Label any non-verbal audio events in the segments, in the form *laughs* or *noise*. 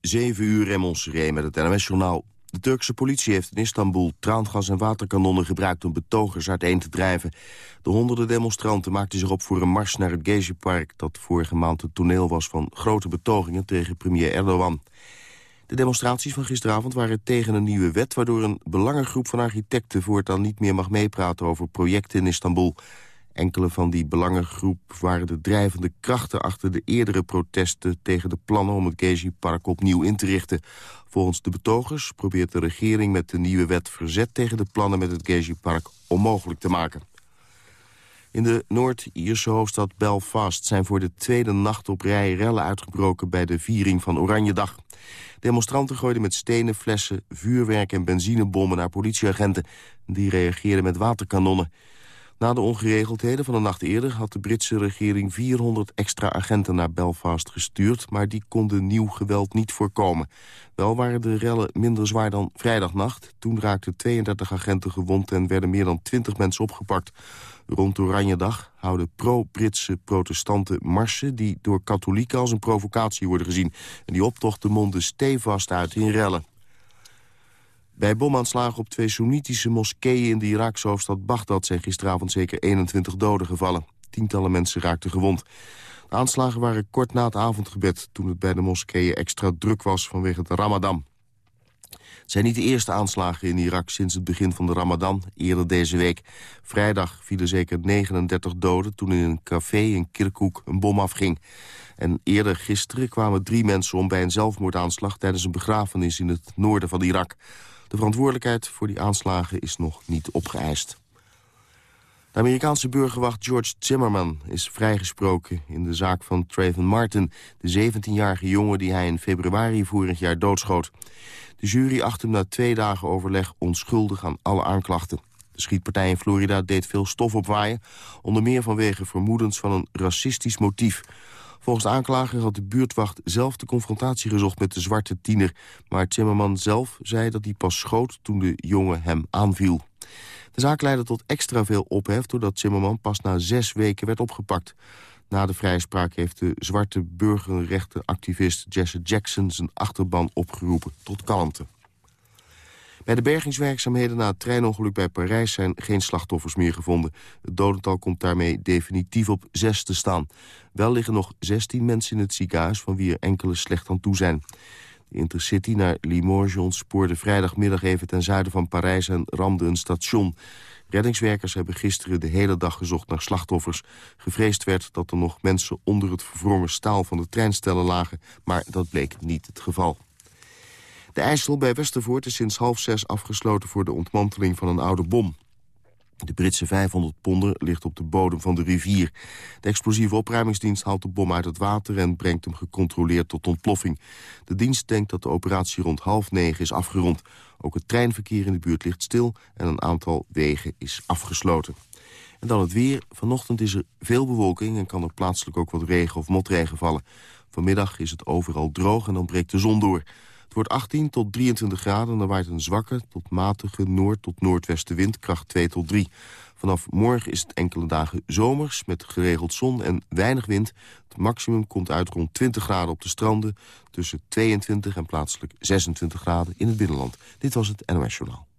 7 uur Remmons met het NMS-journaal. De Turkse politie heeft in Istanbul traangas en waterkanonnen gebruikt om betogers uiteen te drijven. De honderden demonstranten maakten zich op voor een mars naar het Gezi-park... dat vorige maand het toneel was van grote betogingen tegen premier Erdogan. De demonstraties van gisteravond waren tegen een nieuwe wet... waardoor een belangengroep van architecten voortaan niet meer mag meepraten over projecten in Istanbul... Enkele van die belangengroep waren de drijvende krachten achter de eerdere protesten tegen de plannen om het Gezi-park opnieuw in te richten. Volgens de betogers probeert de regering met de nieuwe wet verzet tegen de plannen met het Gezi-park onmogelijk te maken. In de Noord-Ierse hoofdstad Belfast zijn voor de tweede nacht op rij rellen uitgebroken bij de viering van Oranjedag. Demonstranten gooiden met stenen, flessen, vuurwerk en benzinebommen naar politieagenten. Die reageerden met waterkanonnen. Na de ongeregeldheden van de nacht eerder had de Britse regering 400 extra agenten naar Belfast gestuurd, maar die konden nieuw geweld niet voorkomen. Wel waren de rellen minder zwaar dan vrijdagnacht. Toen raakten 32 agenten gewond en werden meer dan 20 mensen opgepakt. Rond Oranjedag houden pro-Britse protestanten marsen... die door katholieken als een provocatie worden gezien. En die optochten monden stevast uit in rellen. Bij bomaanslagen op twee Soenitische moskeeën in de Iraakse hoofdstad Bagdad... zijn gisteravond zeker 21 doden gevallen. Tientallen mensen raakten gewond. De aanslagen waren kort na het avondgebed... toen het bij de moskeeën extra druk was vanwege de ramadan. Het zijn niet de eerste aanslagen in Irak sinds het begin van de ramadan, eerder deze week. Vrijdag vielen zeker 39 doden toen in een café in Kirkuk een bom afging. En eerder gisteren kwamen drie mensen om bij een zelfmoordaanslag... tijdens een begrafenis in het noorden van Irak. De verantwoordelijkheid voor die aanslagen is nog niet opgeëist. De Amerikaanse burgerwacht George Zimmerman is vrijgesproken in de zaak van Trayvon Martin, de 17-jarige jongen die hij in februari vorig jaar doodschoot. De jury acht hem na twee dagen overleg onschuldig aan alle aanklachten. De schietpartij in Florida deed veel stof opwaaien, onder meer vanwege vermoedens van een racistisch motief. Volgens de aanklager had de buurtwacht zelf de confrontatie gezocht met de zwarte tiener. Maar Timmerman zelf zei dat hij pas schoot toen de jongen hem aanviel. De zaak leidde tot extra veel ophef doordat Zimmerman pas na zes weken werd opgepakt. Na de vrijspraak heeft de zwarte burgerrechtenactivist Jesse Jackson zijn achterban opgeroepen tot kalmte. Bij de bergingswerkzaamheden na het treinongeluk bij Parijs zijn geen slachtoffers meer gevonden. Het dodental komt daarmee definitief op zes te staan. Wel liggen nog 16 mensen in het ziekenhuis, van wie er enkele slecht aan toe zijn. De Intercity naar Limoges spoorde vrijdagmiddag even ten zuiden van Parijs en ramde een station. Reddingswerkers hebben gisteren de hele dag gezocht naar slachtoffers. Gevreesd werd dat er nog mensen onder het verwrongen staal van de treinstellen lagen, maar dat bleek niet het geval. De IJssel bij Westervoort is sinds half zes afgesloten voor de ontmanteling van een oude bom. De Britse 500 ponder ligt op de bodem van de rivier. De explosieve opruimingsdienst haalt de bom uit het water... en brengt hem gecontroleerd tot ontploffing. De dienst denkt dat de operatie rond half negen is afgerond. Ook het treinverkeer in de buurt ligt stil... en een aantal wegen is afgesloten. En dan het weer. Vanochtend is er veel bewolking... en kan er plaatselijk ook wat regen of motregen vallen. Vanmiddag is het overal droog en dan breekt de zon door... Het wordt 18 tot 23 graden en er waait een zwakke tot matige noord- tot noordwestenwind, kracht 2 tot 3. Vanaf morgen is het enkele dagen zomers met geregeld zon en weinig wind. Het maximum komt uit rond 20 graden op de stranden... tussen 22 en plaatselijk 26 graden in het binnenland. Dit was het NOS Journaal.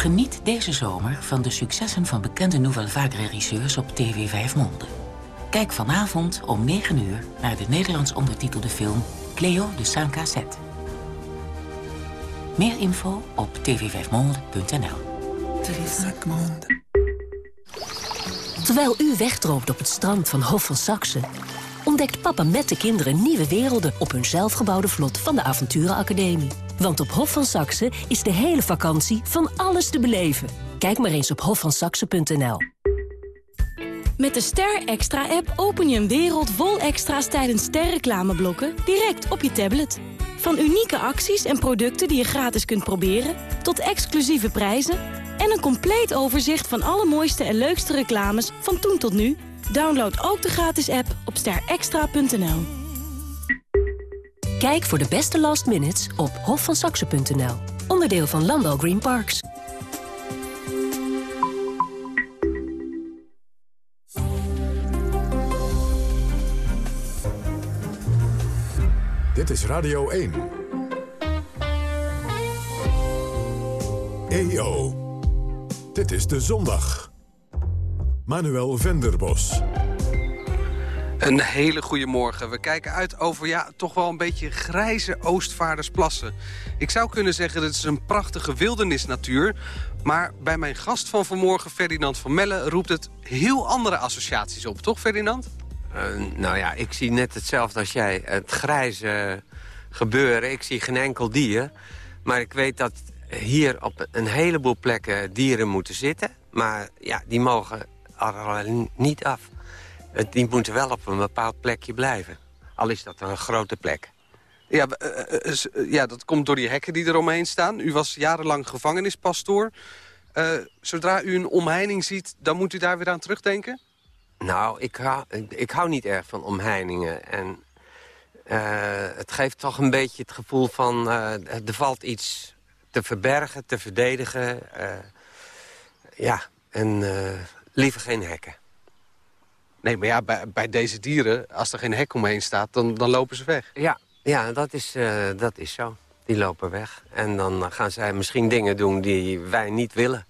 Geniet deze zomer van de successen van bekende Nouvelle Vague-regisseurs op TV 5 Monde. Kijk vanavond om 9 uur naar de Nederlands ondertitelde film Cleo de saint Cassette. Meer info op tv5monde.nl Terwijl u wegdroomt op het strand van Hof van Saxe... ontdekt papa met de kinderen nieuwe werelden... op hun zelfgebouwde vlot van de Avonturenacademie. Want op Hof van Saxe is de hele vakantie van alles te beleven. Kijk maar eens op hofvansaxe.nl. Met de Ster Extra-app open je een wereld vol extra's tijdens sterreclameblokken direct op je tablet. Van unieke acties en producten die je gratis kunt proberen, tot exclusieve prijzen en een compleet overzicht van alle mooiste en leukste reclames van toen tot nu. Download ook de gratis app op sterextra.nl. Kijk voor de beste last minutes op hofvansaxen.nl. Onderdeel van Landal Green Parks. Dit is Radio 1. EO. Dit is De Zondag. Manuel Venderbos. Een hele goede morgen. We kijken uit over ja, toch wel een beetje grijze Oostvaardersplassen. Ik zou kunnen zeggen dat het is een prachtige wildernisnatuur. Maar bij mijn gast van vanmorgen, Ferdinand van Melle... roept het heel andere associaties op, toch Ferdinand? Uh, nou ja, ik zie net hetzelfde als jij. Het grijze gebeuren. Ik zie geen enkel dier. Maar ik weet dat hier op een heleboel plekken dieren moeten zitten. Maar ja, die mogen er niet af. Die moeten wel op een bepaald plekje blijven. Al is dat een grote plek. Ja, uh, uh, ja, dat komt door die hekken die er omheen staan. U was jarenlang gevangenispastoor. zodra u een omheining ziet, dan moet u daar weer aan terugdenken? Nou, ik hou, ik hou niet erg van omheiningen. En het geeft toch een beetje het gevoel van... er valt iets te verbergen, te verdedigen. ja, en liever geen hekken. Nee, maar ja, bij, bij, deze dieren, als er geen hek omheen staat, dan, dan lopen ze weg. Ja, ja dat, is, uh, dat is zo. Die lopen weg. En dan gaan zij misschien dingen doen die wij niet willen.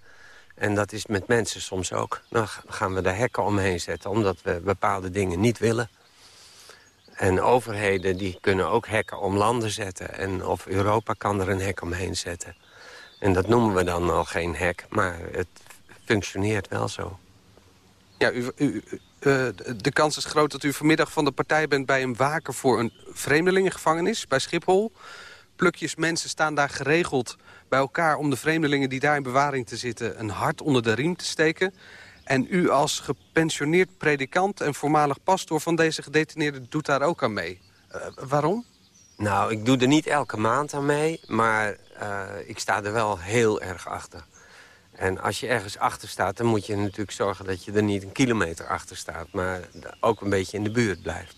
En dat is met mensen soms ook. Dan gaan we de hekken omheen zetten, omdat we bepaalde dingen niet willen. En overheden die kunnen ook hekken om landen zetten. En of Europa kan er een hek omheen zetten. En dat noemen we dan al geen hek, maar het functioneert wel zo. Ja, u, uh, de kans is groot dat u vanmiddag van de partij bent... bij een waken voor een vreemdelingengevangenis bij Schiphol. Plukjes mensen staan daar geregeld bij elkaar... om de vreemdelingen die daar in bewaring te zitten... een hart onder de riem te steken. En u als gepensioneerd predikant en voormalig pastoor... van deze gedetineerden doet daar ook aan mee. Uh, waarom? Nou, ik doe er niet elke maand aan mee... maar uh, ik sta er wel heel erg achter. En als je ergens achter staat, dan moet je natuurlijk zorgen dat je er niet een kilometer achter staat. Maar ook een beetje in de buurt blijft.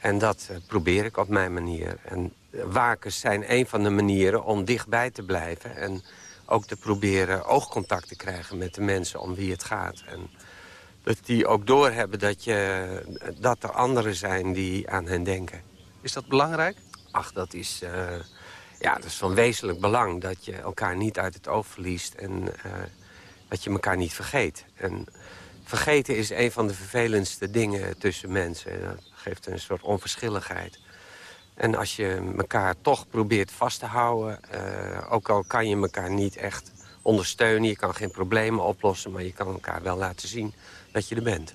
En dat uh, probeer ik op mijn manier. En wakens zijn een van de manieren om dichtbij te blijven. En ook te proberen oogcontact te krijgen met de mensen om wie het gaat. En dat die ook doorhebben dat, je, dat er anderen zijn die aan hen denken. Is dat belangrijk? Ach, dat is... Uh, ja, dat is van wezenlijk belang dat je elkaar niet uit het oog verliest... en uh, dat je elkaar niet vergeet. En vergeten is een van de vervelendste dingen tussen mensen. Dat geeft een soort onverschilligheid. En als je elkaar toch probeert vast te houden... Uh, ook al kan je elkaar niet echt ondersteunen... je kan geen problemen oplossen, maar je kan elkaar wel laten zien dat je er bent.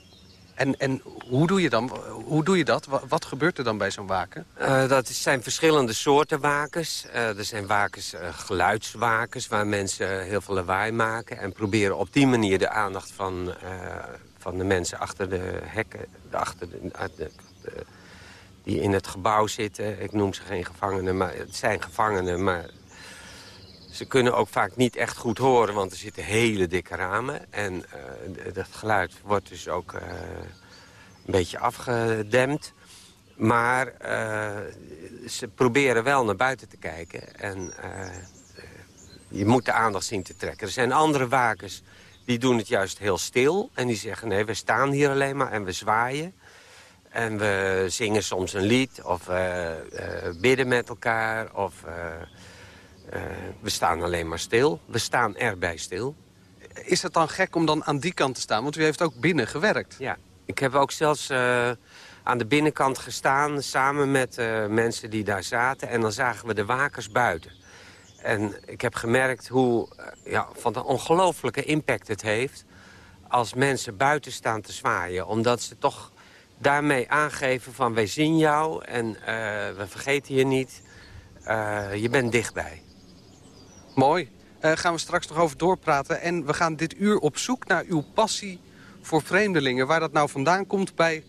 En, en hoe, doe je dan, hoe doe je dat? Wat, gebeurt er dan bij zo'n waken? Uh, dat zijn verschillende soorten wakens. Uh, er zijn wakens, uh, geluidswakens, waar mensen heel veel lawaai maken... en proberen op die manier de aandacht van, van de mensen achter de hekken... Achter de, die in het gebouw zitten. Ik noem ze geen gevangenen, maar het zijn gevangenen... maar ze kunnen ook vaak niet echt goed horen, want er zitten hele dikke ramen. En uh, dat geluid wordt dus ook uh, een beetje afgedempt. Maar uh, ze proberen wel naar buiten te kijken. En je moet de aandacht zien te trekken. Er zijn andere wakers die doen het juist heel stil. En die zeggen, nee, we staan hier alleen maar en we zwaaien. En we zingen soms een lied of bidden met elkaar. Of uh, we staan alleen maar stil. We staan erbij stil. Is het dan gek om dan aan die kant te staan? Want u heeft ook binnen gewerkt. Ja, ik heb ook zelfs uh, aan de binnenkant gestaan... samen met uh, mensen die daar zaten. En dan zagen we de wakers buiten. En ik heb gemerkt hoe ja, van de ongelofelijke impact het heeft... als mensen buiten staan te zwaaien. Omdat ze toch daarmee aangeven van wij zien jou en we vergeten je niet. je bent dichtbij. Mooi. Uh, gaan we straks nog over doorpraten. En we gaan dit uur op zoek naar uw passie voor vreemdelingen. Waar dat nou vandaan komt bij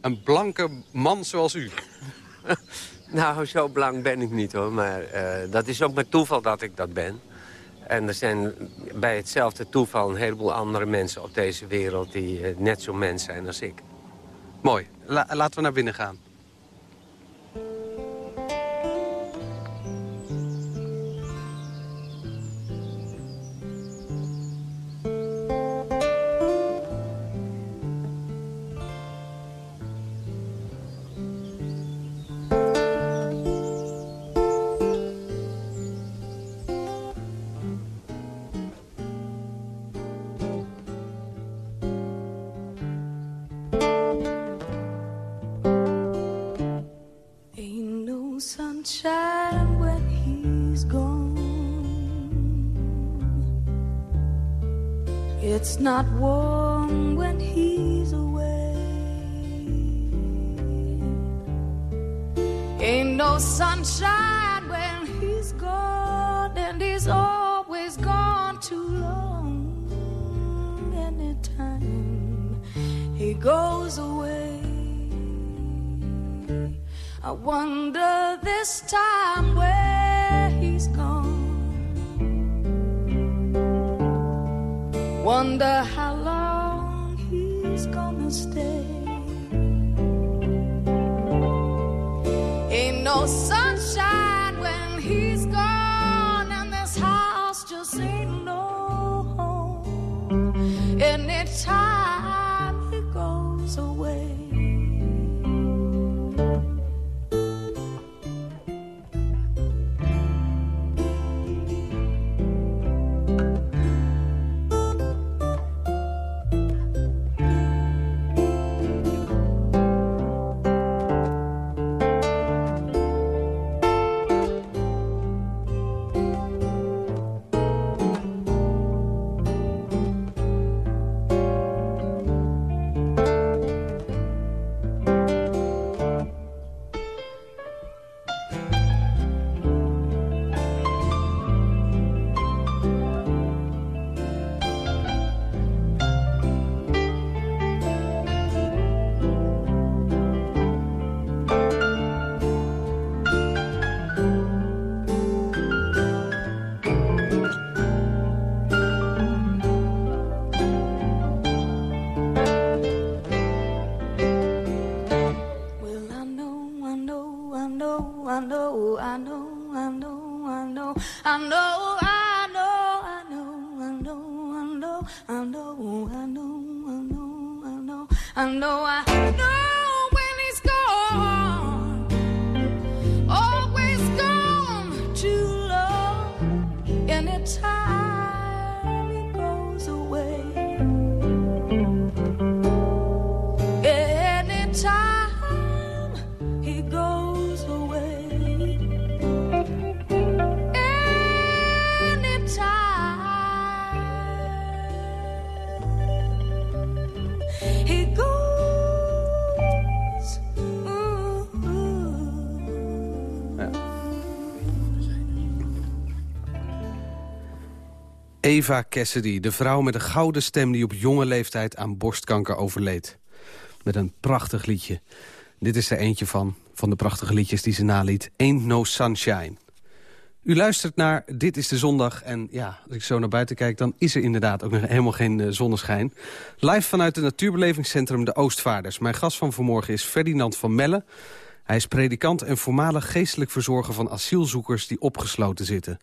een blanke man zoals u. *laughs* nou, zo blank ben ik niet hoor. Maar uh, dat is ook met toeval dat ik dat ben. En er zijn bij hetzelfde toeval een heleboel andere mensen op deze wereld... die uh, net zo mens zijn als ik. Mooi. La laten we naar binnen gaan. not war. Eva Cassidy, de vrouw met een gouden stem... die op jonge leeftijd aan borstkanker overleed. Met een prachtig liedje. Dit is er eentje van, van de prachtige liedjes die ze naliet. Ain't No Sunshine. U luistert naar Dit is de Zondag. En ja, als ik zo naar buiten kijk, dan is er inderdaad ook nog helemaal geen eh, zonneschijn. Live vanuit het natuurbelevingscentrum De Oostvaarders. Mijn gast van vanmorgen is Ferdinand van Melle. Hij is predikant en voormalig geestelijk verzorger van asielzoekers die opgesloten zitten.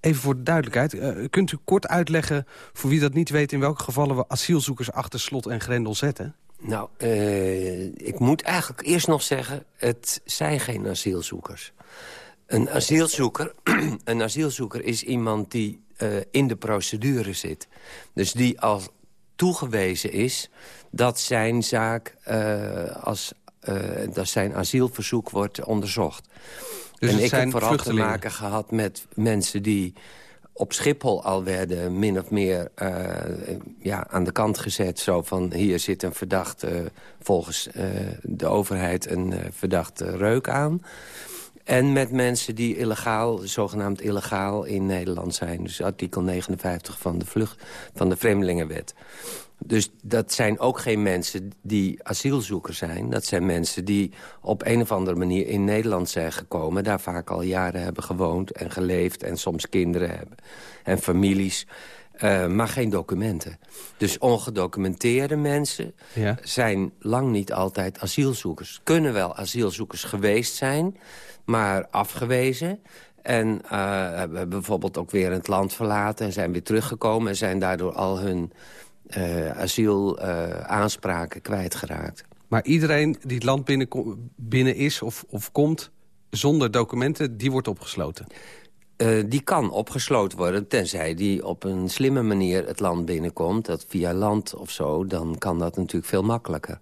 Even voor de duidelijkheid, eh, kunt u kort uitleggen voor wie dat niet weet... in welke gevallen we asielzoekers achter slot en grendel zetten? Nou, eh, ik moet eigenlijk eerst nog zeggen... het zijn geen asielzoekers. Een asielzoeker, *clears throat* een asielzoeker is iemand die eh, in de procedure zit. Dus die al toegewezen is dat zijn zaak als dat zijn asielverzoek wordt onderzocht. Dus en ik heb vooral te maken gehad met mensen die op Schiphol al werden min of meer eh, ja, aan de kant gezet. Zo van, hier zit een verdachte, volgens eh, de overheid een eh, verdachte reuk aan. En met mensen die illegaal, zogenaamd illegaal in Nederland zijn. Dus artikel 59 van de, vlucht, van de Vreemdelingenwet. Dus dat zijn ook geen mensen die asielzoekers zijn. Dat zijn mensen die op een of andere manier in Nederland zijn gekomen. Daar vaak al jaren hebben gewoond en geleefd. En soms kinderen hebben. En families. eh, maar geen documenten. Dus ongedocumenteerde mensen Ja. zijn lang niet altijd asielzoekers. Kunnen wel asielzoekers geweest zijn, maar afgewezen. En eh, hebben bijvoorbeeld ook weer het land verlaten... en zijn weer teruggekomen en zijn daardoor al hun asielaanspraken kwijtgeraakt. Maar iedereen die het land binnen, binnen is of, of komt zonder documenten, die wordt opgesloten. Eh, die kan opgesloten worden, tenzij die op een slimme manier het land binnenkomt. Dat via land of zo, dan kan dat natuurlijk veel makkelijker.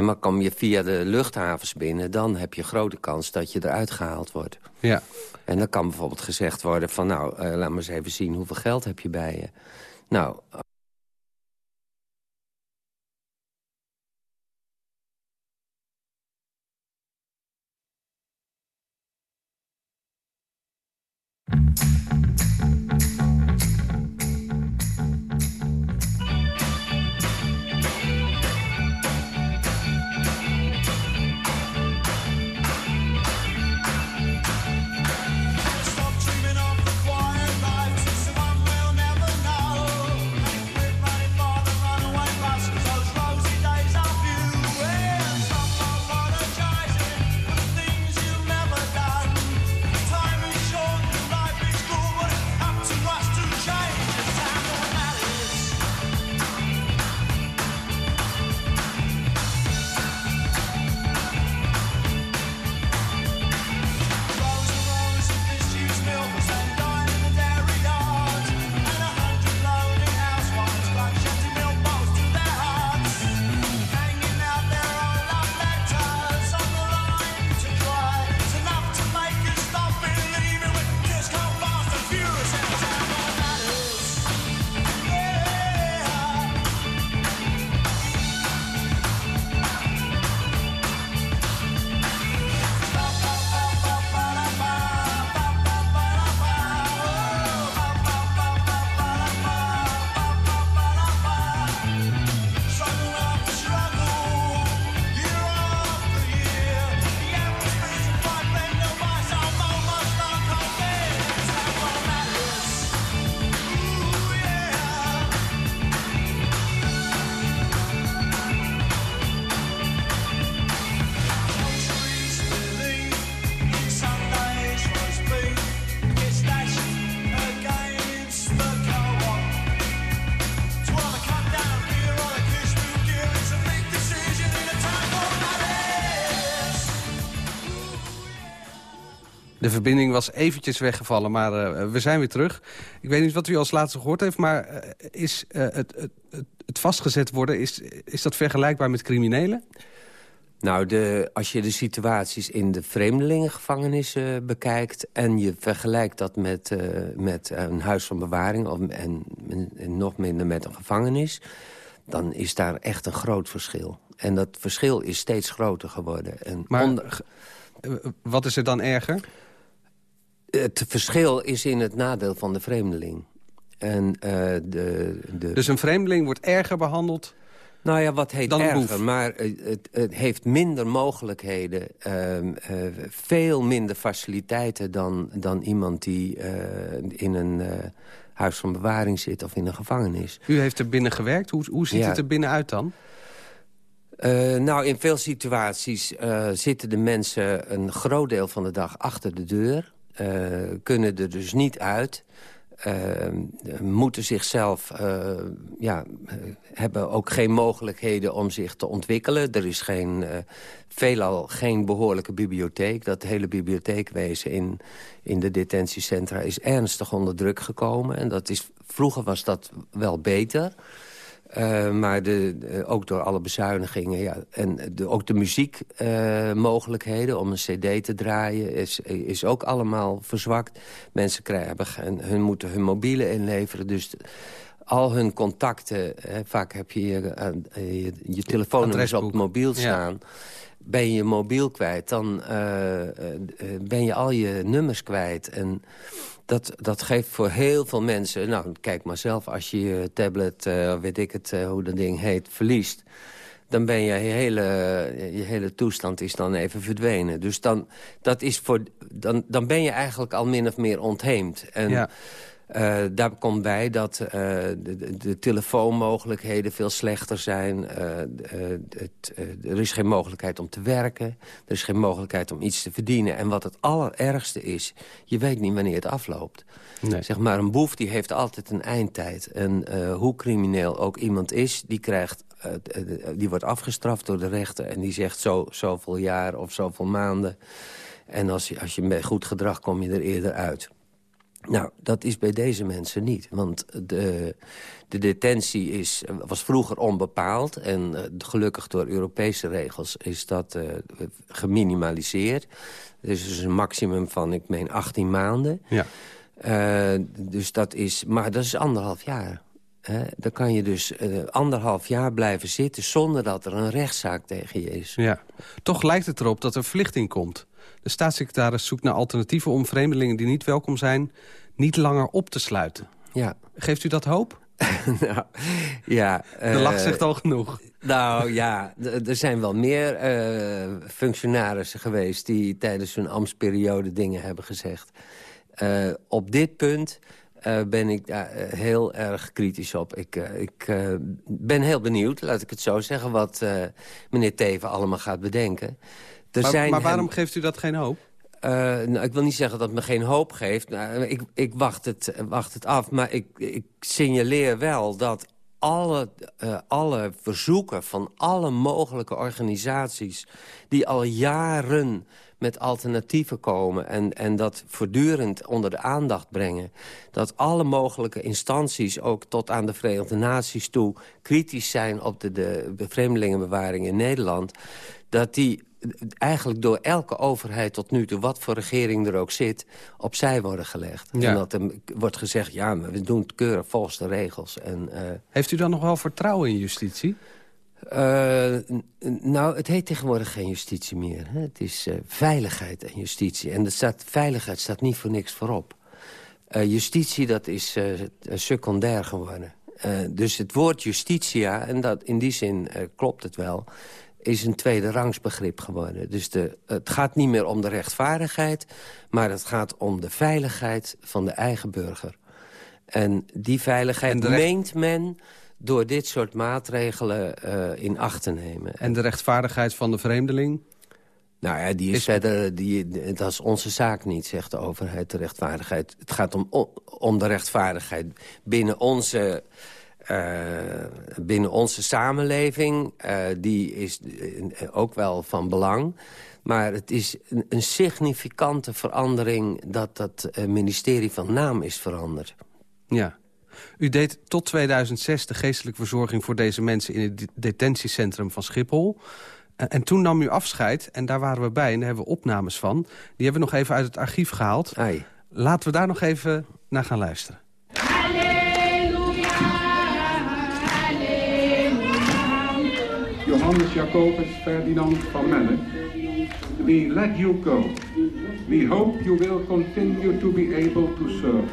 Maar kom je via de luchthavens binnen, dan heb je grote kans dat je eruit gehaald wordt. Ja. En dan kan bijvoorbeeld gezegd worden van... nou, eh, laat maar eens even zien hoeveel geld heb je bij je. Nou, verbinding was eventjes weggevallen, maar uh, we zijn weer terug. Ik weet niet wat u als laatste gehoord heeft, maar uh, is uh, het, het, het, vastgezet worden... Is, is dat vergelijkbaar met criminelen? Nou, de, als je de situaties in de vreemdelingengevangenissen bekijkt... en je vergelijkt dat met, met een huis van bewaring... Of, en, en nog minder met een gevangenis... dan is daar echt een groot verschil. En dat verschil is steeds groter geworden. En maar onder... wat is er dan erger? Het verschil is in het nadeel van de vreemdeling. En, uh, de, de... Dus een vreemdeling wordt erger behandeld nou ja, wat heet erger, maar het, het, heeft minder mogelijkheden, uh, uh, veel minder faciliteiten dan, dan iemand die uh, in een huis van bewaring zit of in een gevangenis. U heeft er binnen gewerkt, hoe, hoe ziet ja. het er binnenuit dan? nou, in veel situaties zitten de mensen een groot deel van de dag achter de deur. Kunnen er dus niet uit. Uh, moeten zichzelf, uh, ja, hebben ook geen mogelijkheden om zich te ontwikkelen. Er is geen, veelal geen behoorlijke bibliotheek. Dat hele bibliotheekwezen in, in de detentiecentra is ernstig onder druk gekomen. En dat is, vroeger was dat wel beter. Uh, maar de, ook door alle bezuinigingen. Ja, en de, ook de muziekmogelijkheden uh, om een cd te draaien is, is ook allemaal verzwakt. Mensen krijgen, hun moeten hun mobiele inleveren. Dus al hun contacten, hè, vaak heb je je, uh, je, je telefoonnummers op het mobiel staan... Ja. Ben je je mobiel kwijt, dan ben je al je nummers kwijt. En dat, dat geeft voor heel veel mensen... Nou, kijk maar zelf, als je je tablet, uh, weet ik het, uh, hoe dat ding heet, verliest... dan ben je, je, hele, je hele toestand is dan even verdwenen. Dus dan, dat is voor, dan, dan ben je eigenlijk al min of meer ontheemd. En, ja. Uh, daar komt bij dat uh, de, de, telefoonmogelijkheden veel slechter zijn. Uh, het, er is geen mogelijkheid om te werken. Er is geen mogelijkheid om iets te verdienen. En wat het allerergste is, je weet niet wanneer het afloopt. Nee. Zeg maar, een boef die heeft altijd een eindtijd. En hoe crimineel ook iemand is, die, krijgt, die wordt afgestraft door de rechter... en die zegt zo, zoveel jaar of zoveel maanden. En als je, als je met goed gedrag kom je er eerder uit. Nou, dat is bij deze mensen niet. Want de, de detentie is, was vroeger onbepaald. En uh, gelukkig door Europese regels is dat uh, geminimaliseerd. Dus is een maximum van, ik meen, 18 maanden. Ja. Uh, dus dat is, maar dat is anderhalf jaar. Hè? Dan kan je dus anderhalf jaar blijven zitten... zonder dat er een rechtszaak tegen je is. Ja. Toch lijkt het erop dat er verlichting komt. De staatssecretaris zoekt naar alternatieven om vreemdelingen die niet welkom zijn... niet langer op te sluiten. Ja. Geeft u dat hoop? *laughs* nou, ja. De lach zegt al genoeg. Nou ja, er zijn wel meer uh, functionarissen geweest... die tijdens hun ambtsperiode dingen hebben gezegd. Uh, op dit punt uh, ben ik daar heel erg kritisch op. Ik, ik ben heel benieuwd, laat ik het zo zeggen... wat meneer Teven allemaal gaat bedenken maar, maar waarom geeft u dat geen hoop? Uh, nou, ik wil niet zeggen dat het me geen hoop geeft. Nou, ik, ik wacht, het, wacht het af. Maar ik, ik signaleer wel dat alle, uh, alle verzoeken van alle mogelijke organisaties... die al jaren met alternatieven komen... En, en dat voortdurend onder de aandacht brengen... dat alle mogelijke instanties, ook tot aan de Verenigde Naties toe... kritisch zijn op de, de, de vreemdelingenbewaring in Nederland... dat die eigenlijk door elke overheid tot nu toe, wat voor regering er ook zit, opzij worden gelegd. En dat er wordt gezegd, ja, maar we doen het keurig volgens de regels. En, uh, Heeft u dan nog wel vertrouwen in justitie? Uh, nou, het heet tegenwoordig geen justitie meer. Hè? Het is uh, veiligheid en justitie. En staat, veiligheid staat niet voor niks voorop. justitie, dat is secundair geworden. dus het woord justitia, en dat, in die zin klopt het wel is een tweede rangsbegrip geworden. Dus de, het gaat niet meer om de rechtvaardigheid... maar het gaat om de veiligheid van de eigen burger. En die veiligheid en meent men door dit soort maatregelen uh, in acht te nemen. En de rechtvaardigheid van de vreemdeling? Nou ja, die is, verder, die, dat is onze zaak niet, zegt de overheid, de rechtvaardigheid. Het gaat om, om de rechtvaardigheid binnen onze binnen onze samenleving, die is ook wel van belang. Maar het is een, een significante verandering dat dat ministerie van naam is veranderd. Ja. U deed tot 2006 de geestelijke verzorging voor deze mensen... in het detentiecentrum van Schiphol. En toen nam u afscheid, en daar waren we bij, en daar hebben we opnames van. Die hebben we nog even uit het archief gehaald. Ai. Laten we daar nog even naar gaan luisteren. Johannes Jacobus Ferdinand van Melle, we let you go. We hope you will continue to be able to serve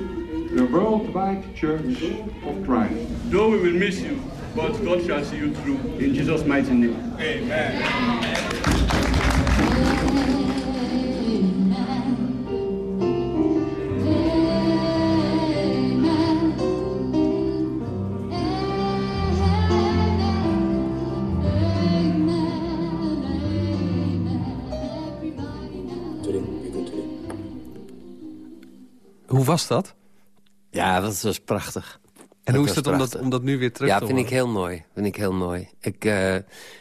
the worldwide church of Christ. Though we will miss you, but God shall see you through. In Jesus' mighty name. Amen. Hoe was dat? Ja, dat was prachtig. En hoe is het om dat, om dat nu weer terug ja, te vind ik heel mooi. Vind ik heel mooi. Ik, uh,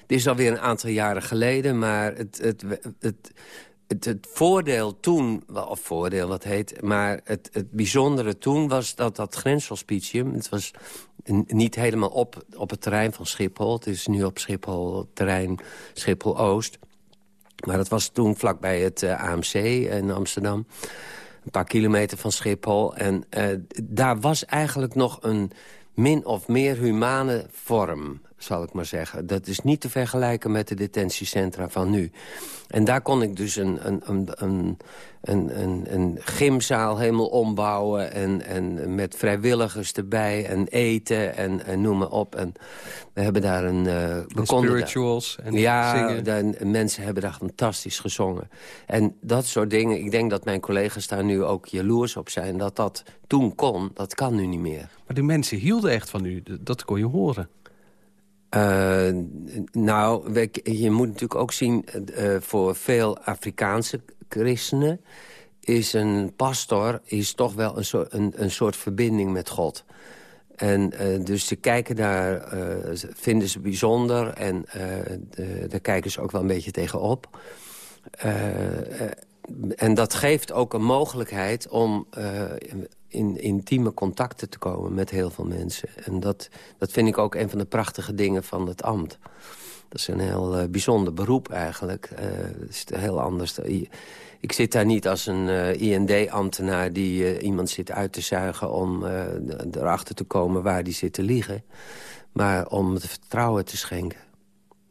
dit is alweer een aantal jaren geleden, maar het, het, het, het, het, voordeel toen, of voordeel wat heet... maar het, het bijzondere toen was dat dat grenshospitium... het was niet helemaal op, op het terrein van Schiphol. Het is nu op Schiphol, terrein Schiphol-Oost. Maar het was toen vlakbij het uh, AMC in Amsterdam een paar kilometer van Schiphol. En uh, daar was eigenlijk nog een min of meer humane vorm zal ik maar zeggen. Dat is niet te vergelijken met de detentiecentra van nu. En daar kon ik dus een, een, een, een, een, een gymzaal helemaal ombouwen... En, en met vrijwilligers erbij en eten en, en noem maar op. En we hebben daar een... Uh, we spirituals en ja, zingen. mensen hebben daar fantastisch gezongen. En dat soort dingen, ik denk dat mijn collega's daar nu ook jaloers op zijn... dat dat toen kon, dat kan nu niet meer. Maar die mensen hielden echt van u, dat kon je horen. Uh, nou, je moet natuurlijk ook zien... Uh, voor veel Afrikaanse christenen... is een pastor is toch wel een soort, een, een soort verbinding met God. En dus ze kijken daar, vinden ze bijzonder... en de, daar kijken ze ook wel een beetje tegenop. en dat geeft ook een mogelijkheid om in intieme contacten te komen met heel veel mensen. En dat, dat vind ik ook een van de prachtige dingen van het ambt. Dat is een heel uh, bijzonder beroep eigenlijk. Uh, is heel anders. Ik zit daar niet als een uh, IND-ambtenaar die iemand zit uit te zuigen... om erachter te komen waar die zit te liegen. Maar om het vertrouwen te schenken.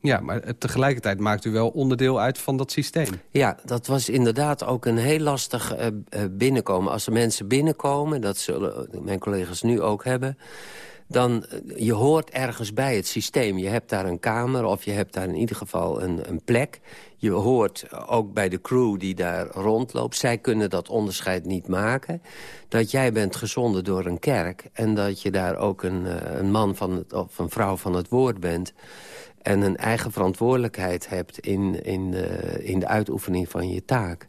Ja, maar tegelijkertijd maakt u wel onderdeel uit van dat systeem. Ja, dat was inderdaad ook een heel lastig uh, binnenkomen. Als er mensen binnenkomen, dat zullen mijn collega's nu ook hebben... dan uh, je hoort ergens bij het systeem. Je hebt daar een kamer of je hebt daar in ieder geval een, een plek. Je hoort ook bij de crew die daar rondloopt. Zij kunnen dat onderscheid niet maken. Dat jij bent gezonden door een kerk... en dat je daar ook een, een man van het, of een vrouw van het woord bent en een eigen verantwoordelijkheid hebt in, in, de, in de uitoefening van je taak.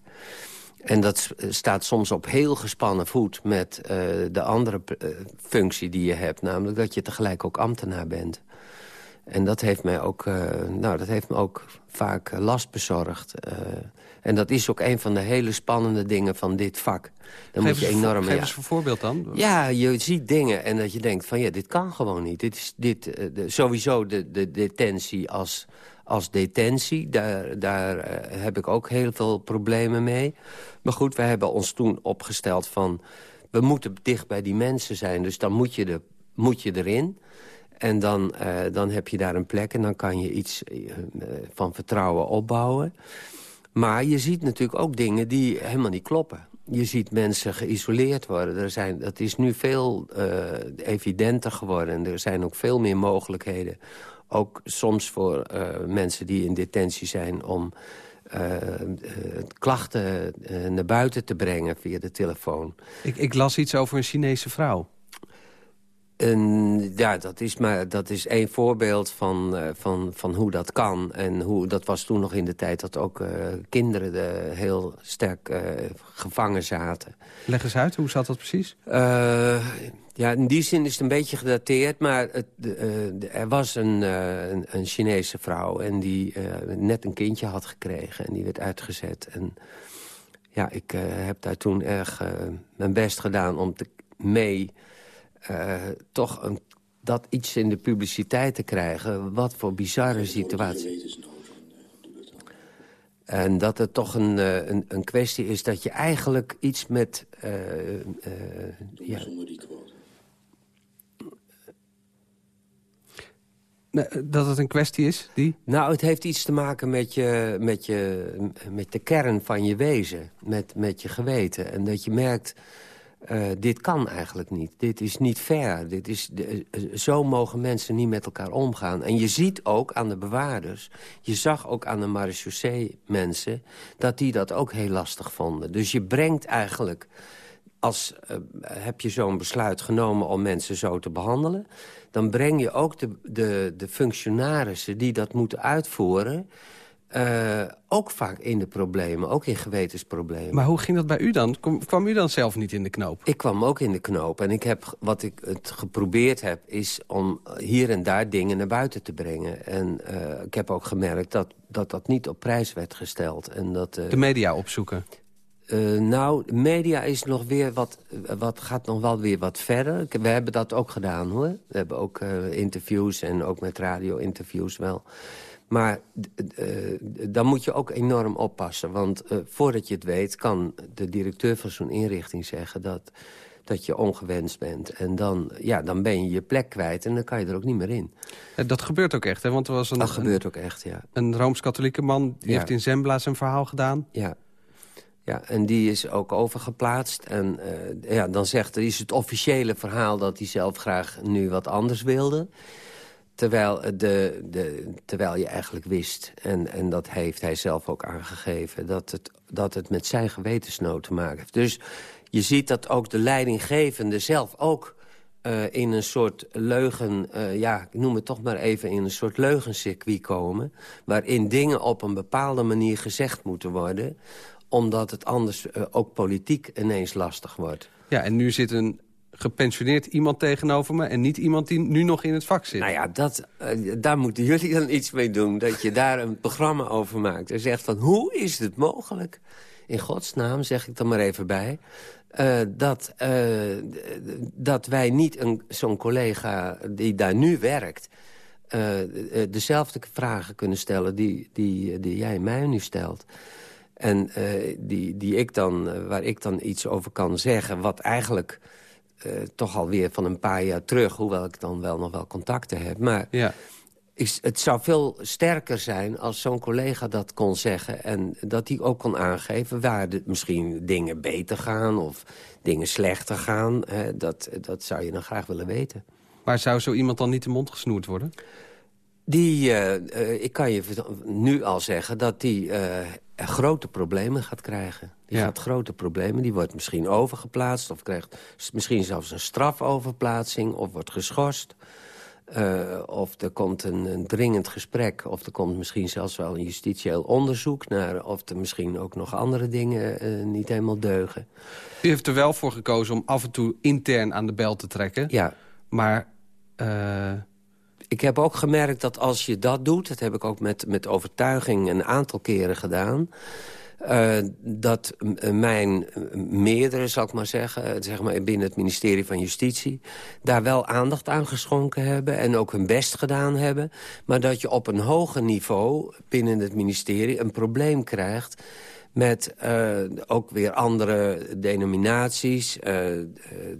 En dat staat soms op heel gespannen voet met uh, de andere uh, functie die je hebt. Namelijk dat je tegelijk ook ambtenaar bent. En dat heeft mij ook, uh, nou, dat heeft me ook vaak last bezorgd. En dat is ook een van de hele spannende dingen van dit vak. Dan geef moet je enorm... Geef eens een voorbeeld dan. Ja, je ziet dingen en dat je denkt van ja, dit kan gewoon niet. Dit is dit, de, sowieso de, de detentie als, als detentie. Daar, daar uh, heb ik ook heel veel problemen mee. Maar goed, we hebben ons toen opgesteld van... we moeten dicht bij die mensen zijn, dus dan moet je, moet je erin... En dan, uh, dan heb je daar een plek en dan kan je iets van vertrouwen opbouwen. Maar je ziet natuurlijk ook dingen die helemaal niet kloppen. Je ziet mensen geïsoleerd worden. Er zijn, dat is nu veel evidenter geworden. Er zijn ook veel meer mogelijkheden. Ook soms voor uh, mensen die in detentie zijn... om uh, klachten naar buiten te brengen via de telefoon. Ik, ik las iets over een Chinese vrouw. En, ja, dat is, maar, dat is één voorbeeld van, uh, van, van hoe dat kan. En hoe, dat was toen nog in de tijd dat ook uh, kinderen de, heel sterk uh, gevangen zaten. Leg eens uit, hoe zat dat precies? ja, in die zin is het een beetje gedateerd. Maar het, er was een, een, een, Chinese vrouw en die net een kindje had gekregen. En die werd uitgezet. En ja, ik heb daar toen erg mijn best gedaan om te, mee toch een, dat iets in de publiciteit te krijgen. Wat voor bizarre situatie. En dat het toch een, uh, een, een, kwestie is dat je eigenlijk iets met... Uh, ja, dat het een kwestie is, die? Nou, het heeft iets te maken met, je, met, je, met de kern van je wezen. Met, met je geweten. En dat je merkt uh, dit kan eigenlijk niet. Dit is niet fair. Dit is, de, uh, zo mogen mensen niet met elkaar omgaan. En je ziet ook aan de bewaarders... je zag ook aan de marechaussee-mensen... dat die dat ook heel lastig vonden. Dus je brengt eigenlijk... als heb je zo'n besluit genomen om mensen zo te behandelen... dan breng je ook de, de, de functionarissen die dat moeten uitvoeren... Uh, ook vaak in de problemen, ook in gewetensproblemen. Maar hoe ging dat bij u dan? Kom, kwam u dan zelf niet in de knoop? Ik kwam ook in de knoop. En ik heb, wat ik het geprobeerd heb, is om hier en daar dingen naar buiten te brengen. En uh, ik heb ook gemerkt dat, dat dat niet op prijs werd gesteld. En dat, uh, de media opzoeken? Uh, nou, media is nog weer wat, wat, gaat nog wel weer wat verder. We hebben dat ook gedaan, hoor. We hebben ook uh, interviews en ook met radio-interviews wel. Maar uh, dan moet je ook enorm oppassen. Want uh, voordat je het weet kan de directeur van zo'n inrichting zeggen... Dat, dat je ongewenst bent. En dan, ja, dan ben je je plek kwijt en dan kan je er ook niet meer in. Dat gebeurt ook echt, hè? Want er was een, dat gebeurt ook echt, ja. Een Rooms-Katholieke man, die ja. heeft in Zembla zijn verhaal gedaan. Ja. Ja, en die is ook overgeplaatst. En uh, ja, dan zegt er is het officiële verhaal dat hij zelf graag nu wat anders wilde. Terwijl, de, de, terwijl je eigenlijk wist, en, en dat heeft hij zelf ook aangegeven... dat het, dat het met zijn gewetensnood te maken heeft. Dus je ziet dat ook de leidinggevende zelf ook uh, in een soort leugen... Uh, ja, ik noem het toch maar even in een soort leugencircuit komen... waarin dingen op een bepaalde manier gezegd moeten worden... omdat het anders ook politiek ineens lastig wordt. Ja, en nu zit een gepensioneerd iemand tegenover me... en niet iemand die nu nog in het vak zit. Nou ja, dat, uh, daar moeten jullie dan iets mee doen. Dat je daar een programma over maakt. En zegt van, hoe is het mogelijk? In godsnaam, zeg ik er maar even bij... Uh, dat, uh, dat wij niet zo'n collega die daar nu werkt... dezelfde vragen kunnen stellen die, die, die jij mij nu stelt. En die, die ik dan, waar ik dan iets over kan zeggen... wat eigenlijk uh, toch alweer van een paar jaar terug. Hoewel ik dan wel nog wel contacten heb. Maar ja. ik, het zou veel sterker zijn als zo'n collega dat kon zeggen. En dat hij ook kon aangeven waar de, misschien dingen beter gaan... of dingen slechter gaan. Hè, dat, dat zou je dan graag willen weten. Maar zou zo iemand dan niet de mond gesnoerd worden? Die, uh, uh, ik kan je nu al zeggen dat die grote problemen gaat krijgen. Die ja. gaat grote problemen. Die wordt misschien overgeplaatst of krijgt misschien zelfs een strafoverplaatsing... of wordt geschorst. Uh, of er komt een, een, dringend gesprek... of er komt misschien zelfs wel een justitieel onderzoek... naar of er misschien ook nog andere dingen uh, niet helemaal deugen. U heeft er wel voor gekozen om af en toe intern aan de bel te trekken. Ja. Maar... Uh... Ik heb ook gemerkt dat als je dat doet... dat heb ik ook met, met overtuiging een aantal keren gedaan... Uh, dat mijn meerdere, zal ik maar zeggen, zeg maar binnen het ministerie van Justitie... daar wel aandacht aan geschonken hebben en ook hun best gedaan hebben. Maar dat je op een hoger niveau binnen het ministerie een probleem krijgt met uh, ook weer andere denominaties. Uh,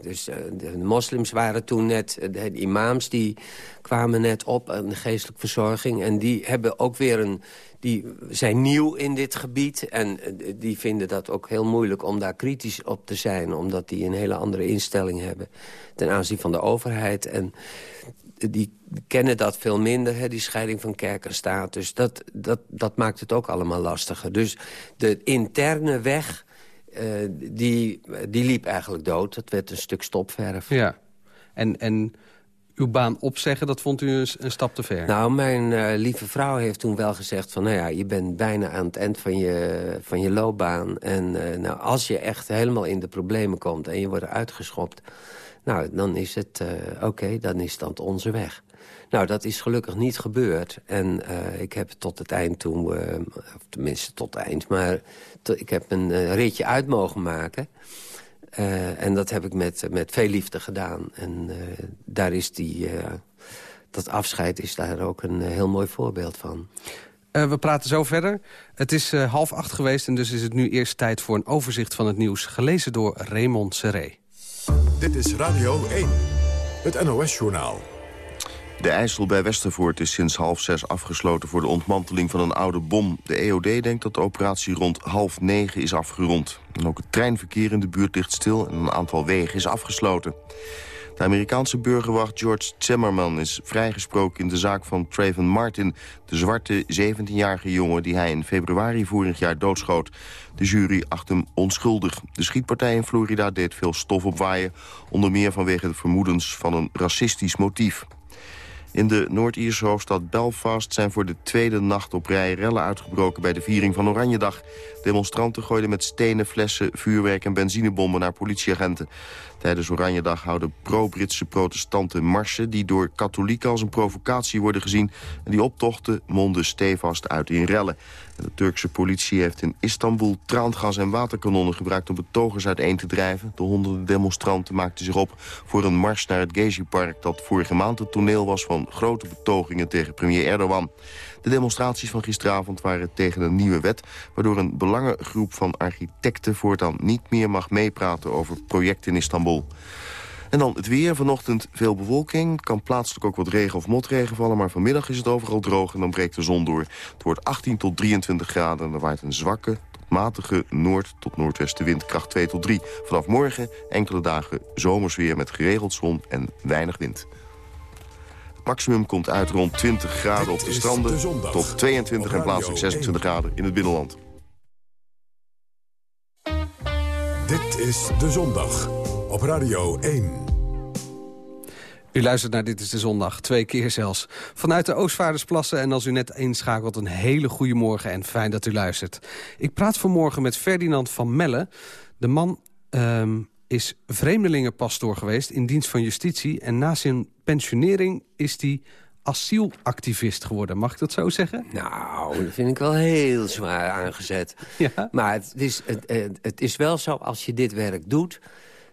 dus uh, de moslims waren toen net, de imams die kwamen net op, een geestelijke verzorging. En die hebben ook weer een die zijn nieuw in dit gebied. En die vinden dat ook heel moeilijk om daar kritisch op te zijn. Omdat die een hele andere instelling hebben ten aanzien van de overheid. En die kennen dat veel minder, hè, die scheiding van kerk en staat. Dus dat, dat, dat maakt het ook allemaal lastiger. Dus de interne weg, uh, die, die liep eigenlijk dood. Dat werd een stuk stopverf. Ja, en... en uw baan opzeggen, dat vond u een, stap te ver? Nou, mijn eh, lieve vrouw heeft toen wel gezegd van... nou ja, je bent bijna aan het eind van je, van je loopbaan. En nou, als je echt helemaal in de problemen komt en je wordt uitgeschopt... nou, dan is het oké, dan is dat onze weg. Nou, dat is gelukkig niet gebeurd. En ik heb tot het eind toen, of tenminste tot het eind... maar ik heb een ritje uit mogen maken... En dat heb ik met, met veel liefde gedaan. En daar is die, dat afscheid is daar ook een heel mooi voorbeeld van. we praten zo verder. Het is half acht geweest en dus is het nu eerst tijd voor een overzicht van het nieuws. Gelezen door Raymond Serré. Dit is Radio 1, het NOS-journaal. De IJssel bij Westervoort is sinds half zes afgesloten voor de ontmanteling van een oude bom. De EOD denkt dat de operatie rond half negen is afgerond. En ook het treinverkeer in de buurt ligt stil en een aantal wegen is afgesloten. De Amerikaanse burgerwacht George Zimmerman is vrijgesproken in de zaak van Trayvon Martin... de zwarte 17-jarige jongen die hij in februari vorig jaar doodschoot. De jury acht hem onschuldig. De schietpartij in Florida deed veel stof opwaaien... onder meer vanwege de vermoedens van een racistisch motief. In de Noord-Ierse hoofdstad Belfast zijn voor de tweede nacht op rij rellen uitgebroken bij de viering van Oranjedag. Demonstranten gooiden met stenen, flessen, vuurwerk en benzinebommen naar politieagenten. Tijdens Oranjedag houden pro-Britse protestanten marsen... die door katholieken als een provocatie worden gezien. En die optochten monden stevast uit in rellen. de Turkse politie heeft in Istanbul traangas en waterkanonnen gebruikt... om betogers uiteen te drijven. De honderden demonstranten maakten zich op voor een mars naar het Gezi-park... dat vorige maand het toneel was van grote betogingen tegen premier Erdogan. De demonstraties van gisteravond waren tegen een nieuwe wet... waardoor een belangengroep van architecten voortaan niet meer mag meepraten... over projecten in Istanbul. En dan het weer. Vanochtend veel bewolking. Kan plaatselijk ook wat regen of motregen vallen. Maar vanmiddag is het overal droog en dan breekt de zon door. Het wordt 18 tot 23 graden en er waait een zwakke tot matige noord- tot noordwestenwind. Kracht 2 tot 3. Vanaf morgen enkele dagen zomersweer met geregeld zon en weinig wind. Maximum komt uit rond 20 graden op de stranden... tot 22 en plaatselijk 26 graden in het binnenland. Dit is De Zondag op Radio 1. U luistert naar Dit is de Zondag, twee keer zelfs. Vanuit de Oostvaardersplassen en als u net inschakelt... een hele goede morgen en fijn dat u luistert. Ik praat vanmorgen met Ferdinand van Melle. De man um, is vreemdelingenpastoor geweest in dienst van justitie... en na zijn pensionering is hij asielactivist geworden. Mag ik dat zo zeggen? Nou, dat vind ik wel heel zwaar aangezet. Ja? Maar het is, het, het is wel zo, als je dit werk doet...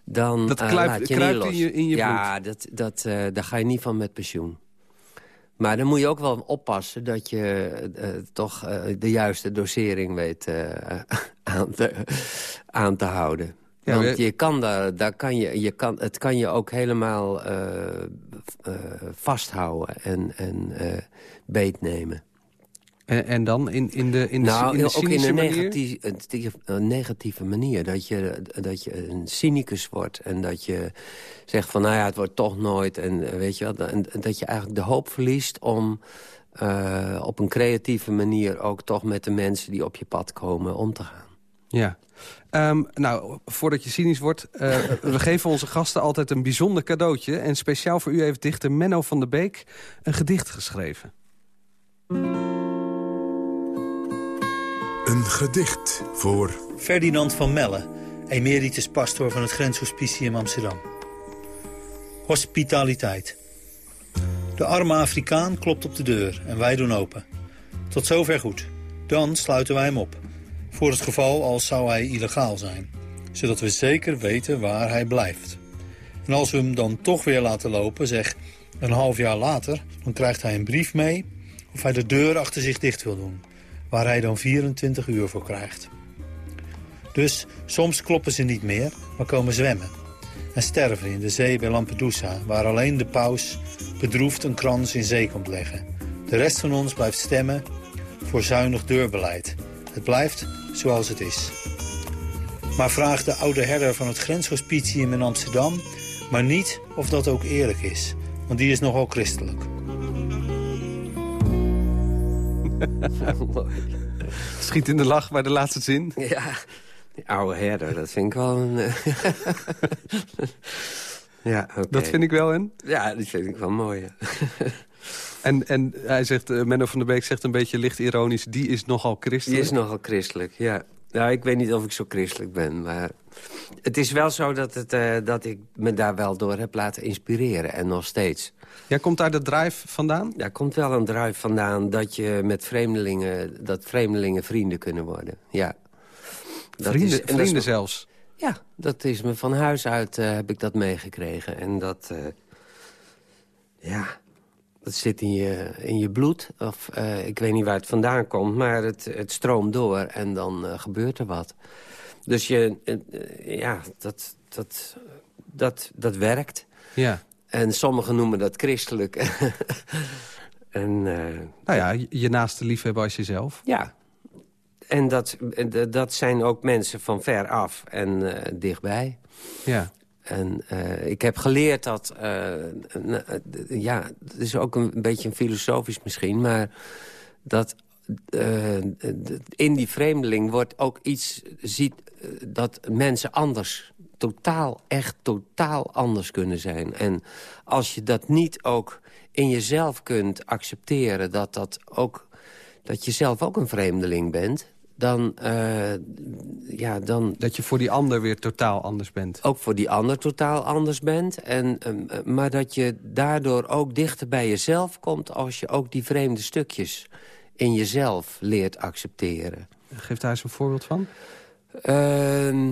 dan dat uh, laat je los. in je, in je ja, dat, dat, uh, daar ga je niet van met pensioen. Maar dan moet je ook wel oppassen dat je uh, toch de juiste dosering weet *laughs* aan, te, aan te houden. Want je kan daar, daar kan je, je kan, het kan je ook helemaal uh, uh, vasthouden en, en uh, beetnemen. En, en, dan in, in de, in de, nou, in de ook in een negatieve, manier. Dat je, dat je een cynicus wordt en dat je zegt van nou ja, het wordt toch nooit. En, weet je wel, en, dat je eigenlijk de hoop verliest om op een creatieve manier ook toch met de mensen die op je pad komen om te gaan. Ja. Um, nou, voordat je cynisch wordt, uh, *laughs* we geven onze gasten altijd een bijzonder cadeautje. En speciaal voor u heeft dichter Menno van der Beek een gedicht geschreven. Een gedicht voor... Ferdinand van Melle, emeritus pastor van het Grenshospicium Amsterdam. Hospitaliteit. De arme Afrikaan klopt op de deur en wij doen open. Tot zover goed. Dan sluiten wij hem op. Voor het geval als zou hij illegaal zijn. Zodat we zeker weten waar hij blijft. En als we hem dan toch weer laten lopen, zeg een half jaar later... dan krijgt hij een brief mee of hij de deur achter zich dicht wil doen. Waar hij dan 24 uur voor krijgt. Dus soms kloppen ze niet meer, maar komen zwemmen. En sterven in de zee bij Lampedusa... waar alleen de paus bedroefd een krans in zee komt leggen. De rest van ons blijft stemmen voor zuinig deurbeleid. Het blijft zoals het is. Maar vraag de oude herder van het grenshospitium in Amsterdam... maar niet of dat ook eerlijk is, want die is nogal christelijk. *laughs* Schiet in de lach bij de laatste zin. Ja, die oude herder, dat vind ik wel een... *laughs* Ja. Dat vind ik wel een. Ja, dat vind ik wel mooi. *laughs* ja. En, en hij zegt, eh, Menno van der Beek zegt een beetje licht ironisch... die is nogal christelijk. Die is nogal christelijk, ja. Nou, ik weet niet of ik zo christelijk ben, maar... Het is wel zo dat, het, eh, dat ik me daar wel door heb laten inspireren. En nog steeds. Ja, komt daar de drive vandaan? Daar komt wel een drive vandaan dat je met vreemdelingen... dat vreemdelingen vrienden kunnen worden, ja. Dat vrienden is- en dat is vrienden zelfs. Ja, dat is me van huis uit eh, heb ik dat meegekregen. En dat, ja, dat zit in je, in je bloed. Of eh, ik weet niet waar het vandaan komt, maar het, het stroomt door en dan eh, gebeurt er wat. Dus je, eh, ja, dat, dat, dat, dat werkt. Ja. En sommigen noemen dat christelijk. *laughs* en, Nou ja, je- naaste liefhebben als jezelf. ja. En dat, dat zijn ook mensen van ver af en dichtbij. Ja. En eh, ik heb geleerd dat... eh, eh, ja, het is ook een, een beetje een filosofisch misschien... maar dat in die vreemdeling wordt ook iets... ziet dat mensen anders, totaal, echt totaal anders kunnen zijn. En als je dat niet ook in jezelf kunt accepteren... dat, dat, ook, dat je zelf ook een vreemdeling bent... Dan, eh, ja, dan, Dat je voor die ander weer totaal anders bent. ook voor die ander totaal anders bent. En, ehm, eh, maar dat je daardoor ook dichter bij jezelf komt... als je ook die vreemde stukjes in jezelf leert accepteren. Geef daar eens een voorbeeld van. Ehm,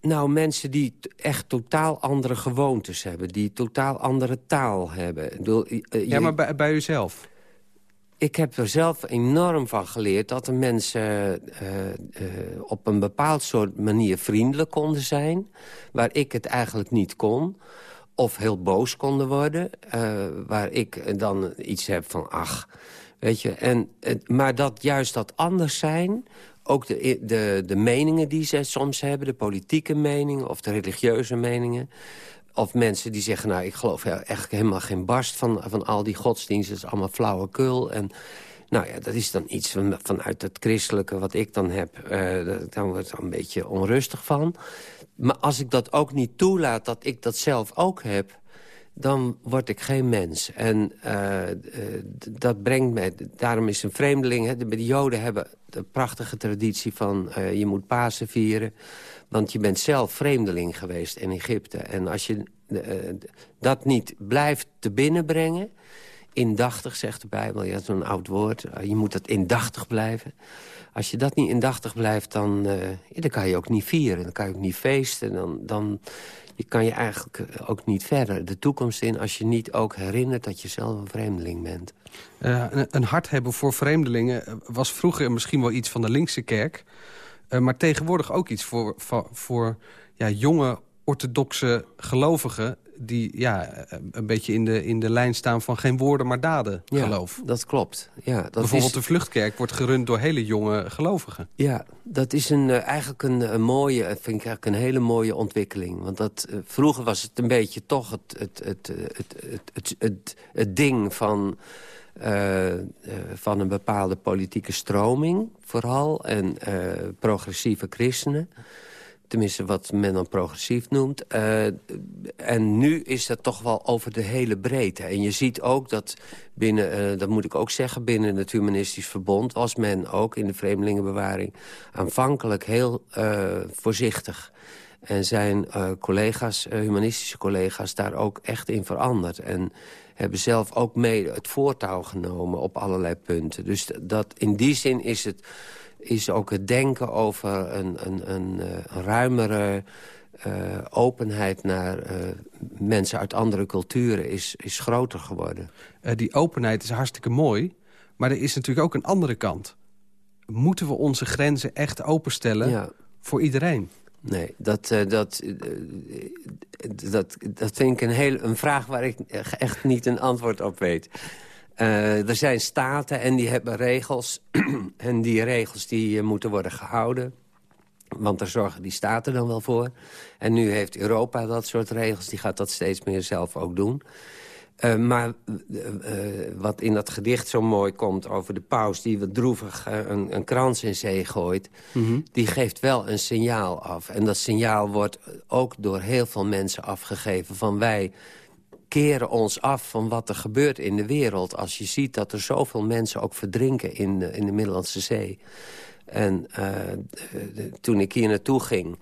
nou, mensen die echt totaal andere gewoontes hebben... die totaal andere taal hebben. Ik, bedoel, eh, je- Ja, maar bij, bij uzelf. Ik heb er zelf enorm van geleerd dat de mensen eh, eh, op een bepaald soort manier vriendelijk konden zijn. Waar ik het eigenlijk niet kon. Of heel boos konden worden. eh, waar ik dan iets heb van ach, weet je. En, maar dat juist dat anders zijn... Ook de, de, de meningen die ze soms hebben, de politieke meningen... of de religieuze meningen... Of mensen die zeggen, nou, ik geloof echt helemaal geen barst van, van al die godsdiensten. Het is allemaal flauwekul. En nou ja, dat is dan iets van, vanuit het christelijke wat ik dan heb. dat- daar word ik een beetje onrustig van. Maar als ik dat ook niet toelaat, dat ik dat zelf ook heb... dan word ik geen mens. En eh, dat brengt mij... Daarom is een vreemdeling... Hè, de, de Joden hebben de prachtige traditie van... eh, je moet Pasen vieren... Want je bent zelf vreemdeling geweest in Egypte. En als je eh, dat niet blijft te binnenbrengen... indachtig, zegt de Bijbel, ja, zo'n oud woord. je moet dat indachtig blijven. Als je dat niet indachtig blijft, dan, dan kan je ook niet vieren. Dan kan je ook niet feesten. Dan, dan je kan je eigenlijk eh, ook niet verder de toekomst in... als je niet ook herinnert dat je zelf een vreemdeling bent. Eh, een, een hart hebben voor vreemdelingen eh, was vroeger misschien wel iets van de linkse kerk. Maar tegenwoordig ook iets voor, voor, voor ja, jonge orthodoxe gelovigen... die ja, eh, een beetje in de, in de lijn staan van geen woorden maar daden Ja, geloof. dat klopt. Ja, dat Bijvoorbeeld is- de vluchtkerk wordt gerund door hele jonge gelovigen. Ja, dat is een, eh, eigenlijk een, een mooie, vind ik eigenlijk een hele mooie ontwikkeling. Want dat, eh, vroeger was het een beetje toch het, het, het, eh, het, het, het, het, het ding van, eh, eh, van een bepaalde politieke stroming vooral. En eh, progressieve christenen. Tenminste, wat men dan progressief noemt. Eh, en nu is dat toch wel over de hele breedte. En je ziet ook dat binnen, eh, dat moet ik ook zeggen... binnen het Humanistisch Verbond was men ook in de vreemdelingenbewaring... aanvankelijk heel eh, voorzichtig. En zijn collega's, humanistische collega's, daar ook echt in veranderd. En hebben zelf ook mee het voortouw genomen op allerlei punten. Dus dat, in die zin is het is ook het denken over een, een, een, eh, een ruimere eh, openheid naar eh, mensen uit andere culturen is, is groter geworden. Die openheid is hartstikke mooi, maar er is natuurlijk ook een andere kant. Moeten we onze grenzen echt openstellen Ja. voor iedereen? Nee, dat, eh, dat, eh, dat, dat vind ik een, heel, een vraag waar ik echt niet een antwoord op weet. Eh, er zijn staten en die hebben regels. *clears throat* en die regels die moeten worden gehouden. Want daar zorgen die staten dan wel voor. En nu heeft Europa dat soort regels. Die gaat dat steeds meer zelf ook doen. Uh, maar uh, wat in dat gedicht zo mooi komt over de paus... die wat droevig een, een, krans in zee gooit... Mm -hmm. die geeft wel een signaal af. En dat signaal wordt ook door heel veel mensen afgegeven... van wij keren ons af van wat er gebeurt in de wereld... als je ziet dat er zoveel mensen ook verdrinken in de, in de Middellandse Zee. En toen ik hier naartoe ging...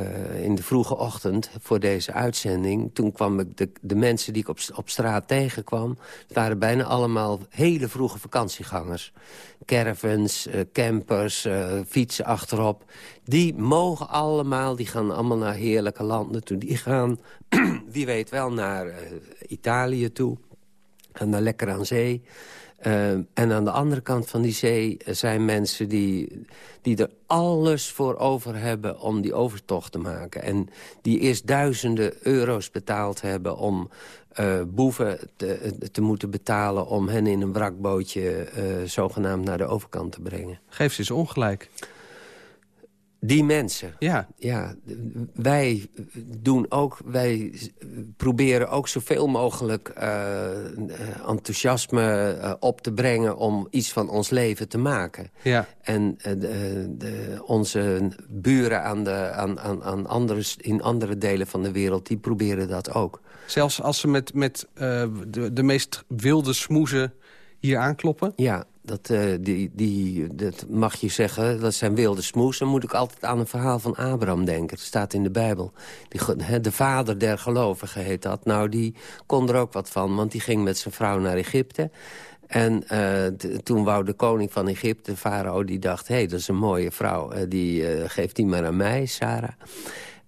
Uh, in de vroege ochtend voor deze uitzending... toen kwam ik de, de mensen die ik op, op straat tegenkwam... waren bijna allemaal hele vroege vakantiegangers. Caravans, uh, campers, uh, fietsen achterop. Die mogen allemaal, die gaan allemaal naar heerlijke landen toe. Die gaan, *clears throat* wie weet wel, naar Italië toe. Gaan daar lekker aan zee. Uh, en aan de andere kant van die zee zijn mensen die, die er alles voor over hebben om die overtocht te maken. En die eerst duizenden euro's betaald hebben om uh, boeven te, te, moeten betalen... om hen in een wrakbootje zogenaamd naar de overkant te brengen. Geef ze eens ongelijk. Die mensen. Ja. ja. Wij doen ook, wij proberen ook zoveel mogelijk uh, enthousiasme uh, op te brengen om iets van ons leven te maken. Ja. En uh, de, de, onze buren aan de, aan, aan, aan andere, in andere delen van de wereld, die proberen dat ook. Zelfs als ze met, met de, de meest wilde smoezen hier aankloppen? Ja, dat, uh, die, die, dat mag je zeggen, dat zijn wilde smoes. Dan moet ik altijd aan een verhaal van Abraham denken. Het staat in de Bijbel. Die, de vader der gelovigen heet dat. Nou, die kon er ook wat van, want die ging met zijn vrouw naar Egypte. En uh, toen wou de koning van Egypte, de farao, die dacht... hé, hey, dat is een mooie vrouw, uh, die geeft die maar aan mij, Sarah.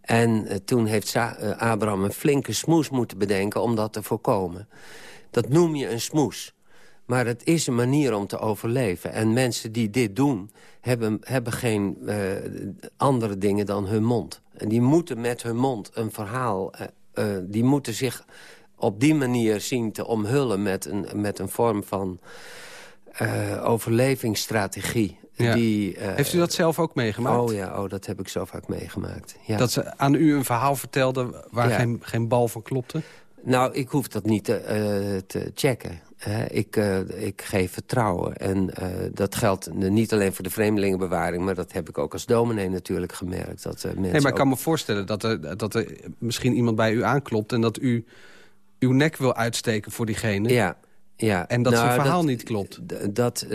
En toen heeft Abraham een flinke smoes moeten bedenken om dat te voorkomen. Dat noem je een smoes. Maar het is een manier om te overleven. En mensen die dit doen, hebben, hebben geen uh, andere dingen dan hun mond. En die moeten met hun mond een verhaal... Uh, uh, die moeten zich op die manier zien te omhullen... met een, met een vorm van overlevingsstrategie. Ja. Die, Heeft u dat zelf ook meegemaakt? Oh ja, oh, dat heb ik zo vaak meegemaakt. Ja. Dat ze aan u een verhaal vertelden waar ja. geen, geen bal van klopte? Nou, ik hoef dat niet te, te checken. Ik, uh, ik geef vertrouwen. En uh, dat geldt niet alleen voor de vreemdelingenbewaring... maar dat heb ik ook als dominee natuurlijk gemerkt. Dat, mensen nee, maar ik kan me voorstellen dat er, dat er misschien iemand bij u aanklopt... en dat u uw nek wil uitsteken voor diegene. Ja, ja. En dat nou, zijn verhaal dat, niet klopt. Dat,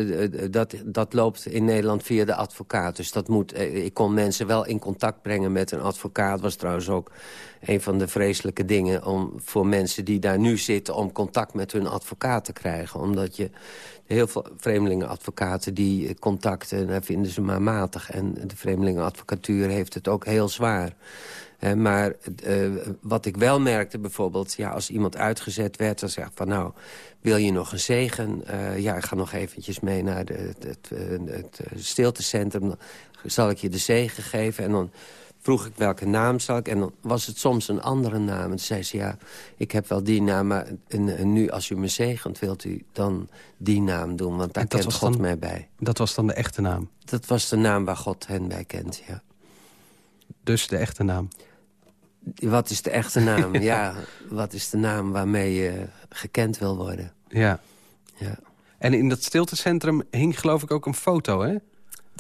dat, dat loopt in Nederland via de advocaat. Dus dat moet, ik kon mensen wel in contact brengen met een advocaat. was trouwens ook een van de vreselijke dingen om, voor mensen die daar nu zitten... om contact met hun advocaat te krijgen. Omdat je heel veel vreemdelingenadvocaten die contacten... daar vinden ze maar matig. En de vreemdelingenadvocatuur heeft het ook heel zwaar. Maar uh, wat ik wel merkte bijvoorbeeld... Ja, als iemand uitgezet werd, dan zeg ik van... nou, wil je nog een zegen? Uh, ja, ik ga nog eventjes mee naar de, het, het, het, stiltecentrum. Dan zal ik je de zegen geven. En dan vroeg ik welke naam zal ik. En dan was het soms een andere naam. En toen zei ze, ja, ik heb wel die naam. Maar en, en nu, als u me zegent, wilt u dan die naam doen. Want daar kent God dan, mij bij. Dat was dan de echte naam? Dat was de naam waar God hen bij kent, ja. Dus de echte naam? Wat is de echte naam? *laughs* ja, wat is de naam waarmee je gekend wil worden? Ja. ja. En in dat stiltecentrum hing geloof ik ook een foto, hè?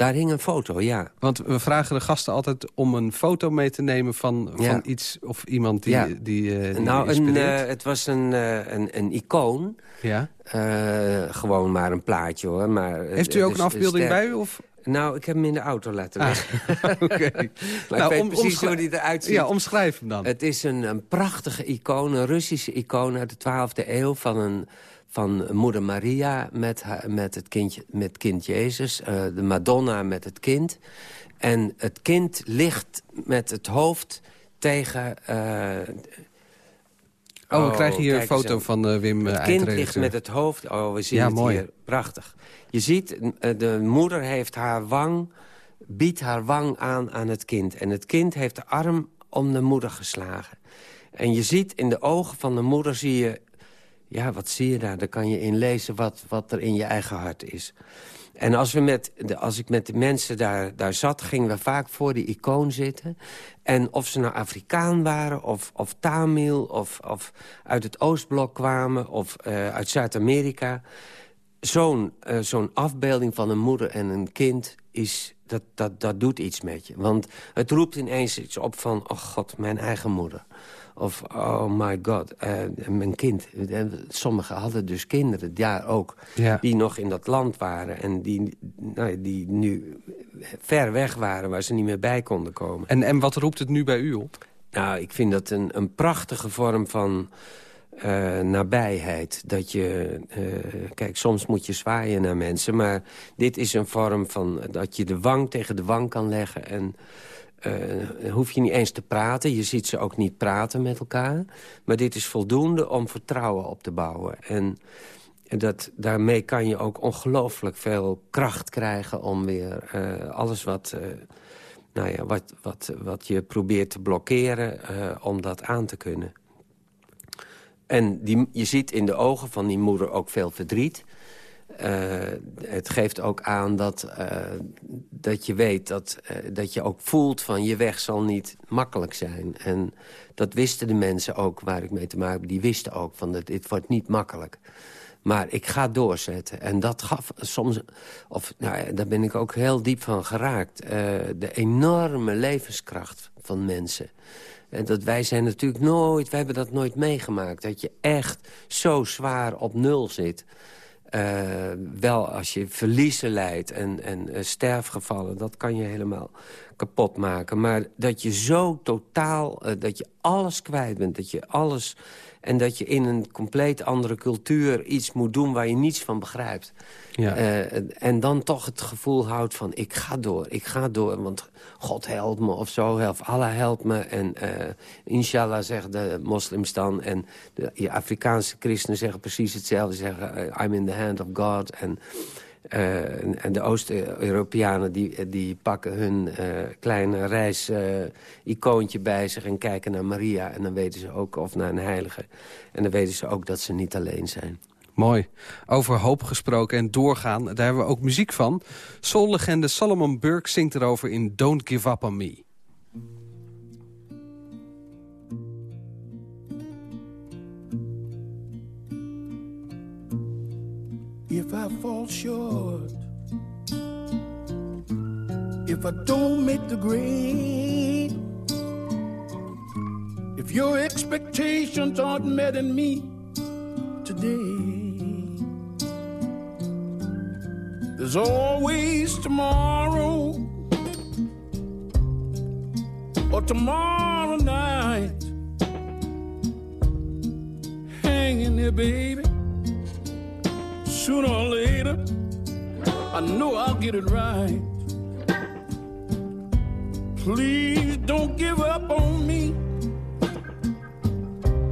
Daar hing een foto, ja. Want we vragen de gasten altijd om een foto mee te nemen van, ja. van iets of iemand die, ja. die, die, die Nou, een, uh, het was een, uh, een, een icoon. Ja. Uh, gewoon maar een plaatje, hoor. Maar, Heeft u ook dus, een afbeelding bij u? Of? Nou, ik heb hem in de auto laten liggen. Ah, *laughs* Oké. *laughs* Okay. nou, om, precies hoe hij eruit ziet. Ja, omschrijf hem dan. Het is een, een prachtige icoon, een Russische icoon uit de 12e eeuw... van een van moeder Maria met, haar, met, het kindje, met kind Jezus. Uh, de Madonna met het kind. En het kind ligt met het hoofd tegen... Uh, oh, we krijgen hier een foto van uh, Wim Het kind ligt met het hoofd... Oh, we zien ja, het mooi. hier. Prachtig. Je ziet, de moeder heeft haar wang... biedt haar wang aan aan het kind. En het kind heeft de arm om de moeder geslagen. En je ziet in de ogen van de moeder zie je ja, wat zie je daar? Daar kan je in lezen wat, wat er in je eigen hart is. En als, we met de, als ik met de mensen daar, daar zat, gingen we vaak voor die icoon zitten. En of ze nou Afrikaan waren, of, of Tamil, of, of uit het Oostblok kwamen... of uh, uit Zuid-Amerika. Zo'n uh, zo'n afbeelding van een moeder en een kind is dat, dat, dat doet iets met je. Want het roept ineens iets op van... oh god, mijn eigen moeder. Of, oh my god, uh, mijn kind. Sommigen hadden dus kinderen, daar ook, die nog in dat land waren. En die, nou, die nu ver weg waren, waar ze niet meer bij konden komen. En, en wat roept het nu bij u op? Nou, ik vind dat een, een prachtige vorm van uh, nabijheid. Dat je, uh, kijk, soms moet je zwaaien naar mensen... maar dit is een vorm van dat je de wang tegen de wang kan leggen... en uh, hoef je niet eens te praten. Je ziet ze ook niet praten met elkaar. Maar dit is voldoende om vertrouwen op te bouwen. En dat, daarmee kan je ook ongelooflijk veel kracht krijgen... om weer uh, alles wat, nou ja, wat, wat, wat je probeert te blokkeren... om dat aan te kunnen. En die, je ziet in de ogen van die moeder ook veel verdriet. Uh, het geeft ook aan dat, uh, dat je weet, dat, uh, dat je ook voelt van je weg zal niet makkelijk zijn. En dat wisten de mensen ook waar ik mee te maken heb. Die wisten ook van dat dit wordt niet makkelijk. Maar ik ga doorzetten. En dat gaf soms, of nou daar ben ik ook heel diep van geraakt. de enorme levenskracht van mensen. En dat wij zijn natuurlijk nooit, wij hebben dat nooit meegemaakt. Dat je echt zo zwaar op nul zit. Uh, wel als je verliezen leidt en, en uh, sterfgevallen, dat kan je helemaal kapot maken. Maar dat je zo totaal, uh, dat je alles kwijt bent, dat je alles... En dat je in een compleet andere cultuur iets moet doen waar je niets van begrijpt. Ja. Uh, en dan toch het gevoel houdt van ik ga door, ik ga door. Want God helpt me of zo, of Allah helpt me. En uh, inshallah zeggen de moslims dan. En de, Afrikaanse christenen zeggen precies hetzelfde. Zeggen I'm in the hand of God. En uh, en de Oost-Europeanen die, die pakken hun uh, kleine reis-icoontje uh, bij zich... en kijken naar Maria. En dan weten ze ook, of naar een heilige. En dan weten ze ook dat ze niet alleen zijn. Mooi. Over hoop gesproken en doorgaan, daar hebben we ook muziek van. Soul-legende Solomon Burke zingt erover in Don't Give Up On Me. If I fall short, if I don't make the grade, if your expectations aren't met in me today, there's always tomorrow. Or tomorrow night. Hanging there, baby sooner or later, I know I'll get it right. Please don't give up on me.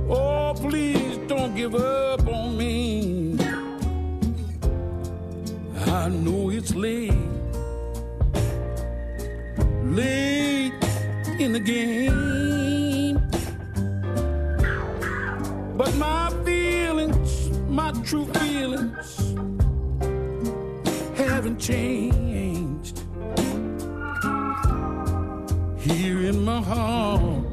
Oh, please don't give up on me. I know it's late, late in the game. But my my true feelings, haven't changed. Here in my heart,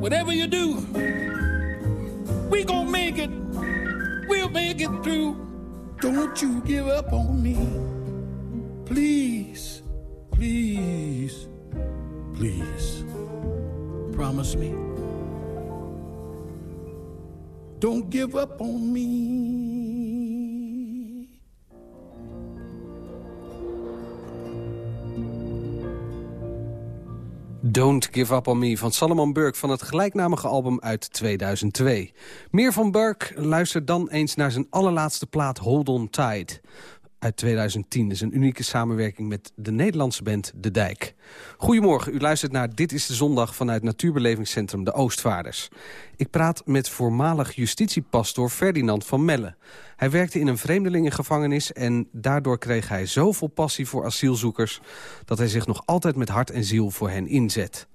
Whatever you do, we gonna make it. We'll make it through. Don't you give up on me. Please, please, please. Promise me. Don't give up on me. Don't Give Up On Me van Salomon Burke van het gelijknamige album uit 2002. Meer van Burke luister dan eens naar zijn allerlaatste plaat Hold On Tight uit 2010. Dat is een unieke samenwerking met de Nederlandse band De Dijk. Goedemorgen, u luistert naar Dit is de Zondag vanuit Natuurbelevingscentrum De Oostvaarders. Ik praat met voormalig justitiepastor Ferdinand van Melle. Hij werkte in een vreemdelingengevangenis en daardoor kreeg hij zoveel passie voor asielzoekers... dat hij zich nog altijd met hart en ziel voor hen inzet.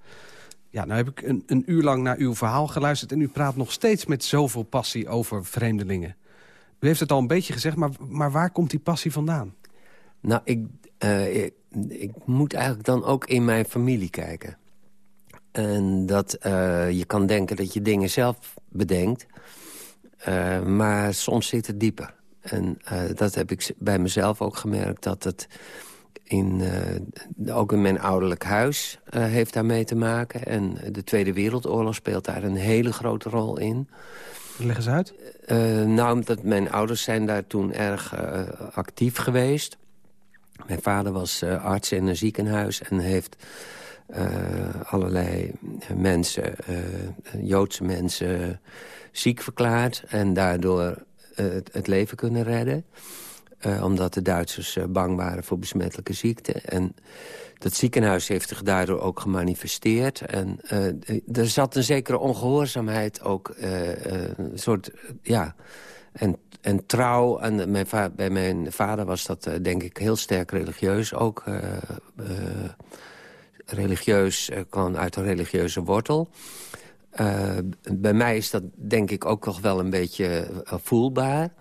Ja, nou heb ik een, een uur lang naar uw verhaal geluisterd... en u praat nog steeds met zoveel passie over vreemdelingen. U heeft het al een beetje gezegd, maar, maar waar komt die passie vandaan? Nou, ik, eh, ik, moet eigenlijk dan ook in mijn familie kijken. En dat eh, je kan denken dat je dingen zelf bedenkt. eh, maar soms zit het dieper. En dat heb ik bij mezelf ook gemerkt. Dat het in, ook in mijn ouderlijk huis heeft daarmee te maken. En de Tweede Wereldoorlog speelt daar een hele grote rol in. Leg eens uit. Eh, nou, omdat mijn ouders zijn daar toen erg eh, actief geweest. Mijn vader was eh, arts in een ziekenhuis en heeft allerlei mensen, Joodse mensen, ziek verklaard. En daardoor het leven kunnen redden. Eh, omdat de Duitsers eh, bang waren voor besmettelijke ziekten. En dat ziekenhuis heeft zich daardoor ook gemanifesteerd. En eh, er zat een zekere ongehoorzaamheid ook, een soort, ja... En, en trouw, en mijn bij mijn vader was dat denk ik heel sterk religieus ook. religieus, kwam uit een religieuze wortel. Bij mij is dat denk ik ook nog wel een beetje voelbaar.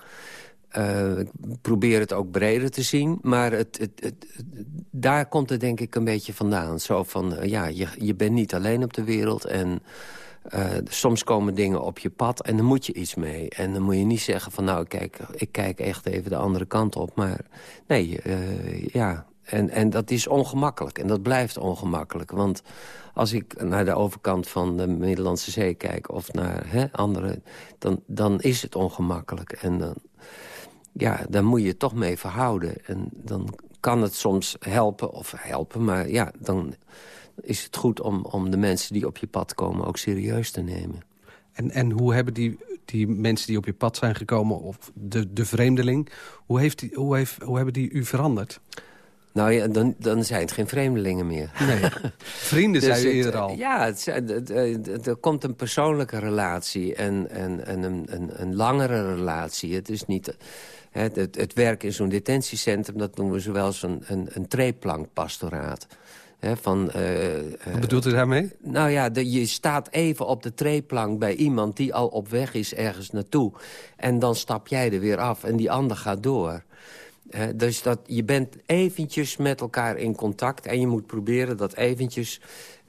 Eh, ik probeer het ook breder te zien. Maar het, het, het- daar komt het denk ik een beetje vandaan. Zo van, eh, ja, je, je bent niet alleen op de wereld. En eh, soms komen dingen op je pad en dan moet je iets mee. En dan moet je niet zeggen van, nou, kijk, ik kijk echt even de andere kant op. Maar nee, ja... En, en dat is ongemakkelijk. En dat blijft ongemakkelijk. Want als ik naar de overkant van de Middellandse Zee kijk... of naar hè, andere, dan, dan is het ongemakkelijk. En dan, ja, daar moet je toch mee verhouden. En dan kan het soms helpen, of helpen, maar ja, dan is het goed om, om de mensen die op je pad komen ook serieus te nemen. En, en hoe hebben die, die mensen die op je pad zijn gekomen, of de, de vreemdeling... Hoe, heeft die, hoe, heeft, hoe hebben die u veranderd? Nou ja, dan, dan zijn het geen vreemdelingen meer. Nee, *laughs* vrienden Dus u het, eerder al. Ja, het, zijn- het, het- het- er komt een persoonlijke relatie en, en, en een, een, een langere relatie. Het is niet... Het, het, het werk in zo'n detentiecentrum, dat noemen we zowel eens een, een, een treeplankpastoraat. Van, eh, eh, Wat bedoelt u daarmee? nou ja, de, je staat even op de treeplank bij iemand die al op weg is ergens naartoe. En dan stap jij er weer af en die ander gaat door. Dus dat, je bent eventjes met elkaar in contact en je moet proberen dat eventjes...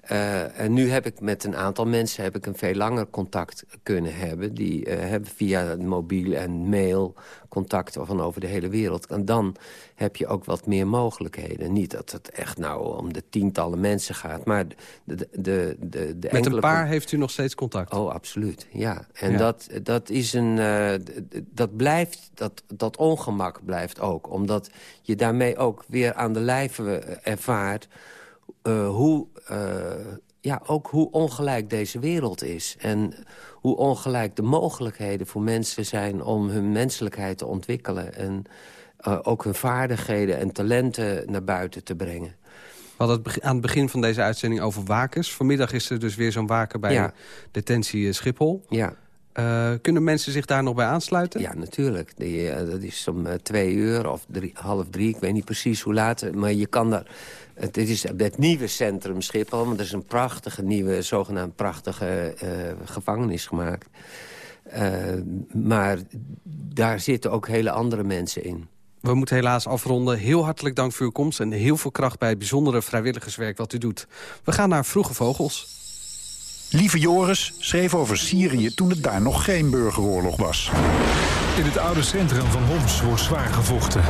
eh, en nu heb ik met een aantal mensen heb ik een veel langer contact kunnen hebben. Die eh, hebben via mobiel en mail contacten van over de hele wereld. En dan heb je ook wat meer mogelijkheden. Niet dat het echt nou om de tientallen mensen gaat, maar de, de, de, Met enkele een paar heeft u nog steeds contact? Oh, absoluut, ja. En Ja. Dat, dat is een... eh, dat blijft, dat, dat ongemak blijft ook. Omdat je daarmee ook weer aan de lijve eh, ervaart... eh, hoe, eh, ja, ook hoe ongelijk deze wereld is. En hoe ongelijk de mogelijkheden voor mensen zijn... om hun menselijkheid te ontwikkelen. En eh, ook hun vaardigheden en talenten naar buiten te brengen. We hadden het aan het begin van deze uitzending over wakers. Vanmiddag is er dus weer zo'n waker bij Ja. detentie Schiphol. Ja. Kunnen mensen zich daar nog bij aansluiten? Ja, natuurlijk. Die, dat is om twee uur of drie, half drie. Ik weet niet precies hoe laat. Maar je kan daar... Het, dit is het nieuwe centrum Schiphol. Want er is een prachtige nieuwe, zogenaamd prachtige eh, gevangenis gemaakt. Eh, maar daar zitten ook hele andere mensen in. We moeten helaas afronden. Heel hartelijk dank voor uw komst en heel veel kracht bij het bijzondere vrijwilligerswerk wat u doet. We gaan naar Vroege Vogels. Lieve Joris schreef over Syrië toen het daar nog geen burgeroorlog was. In het oude centrum van Homs wordt zwaar gevochten.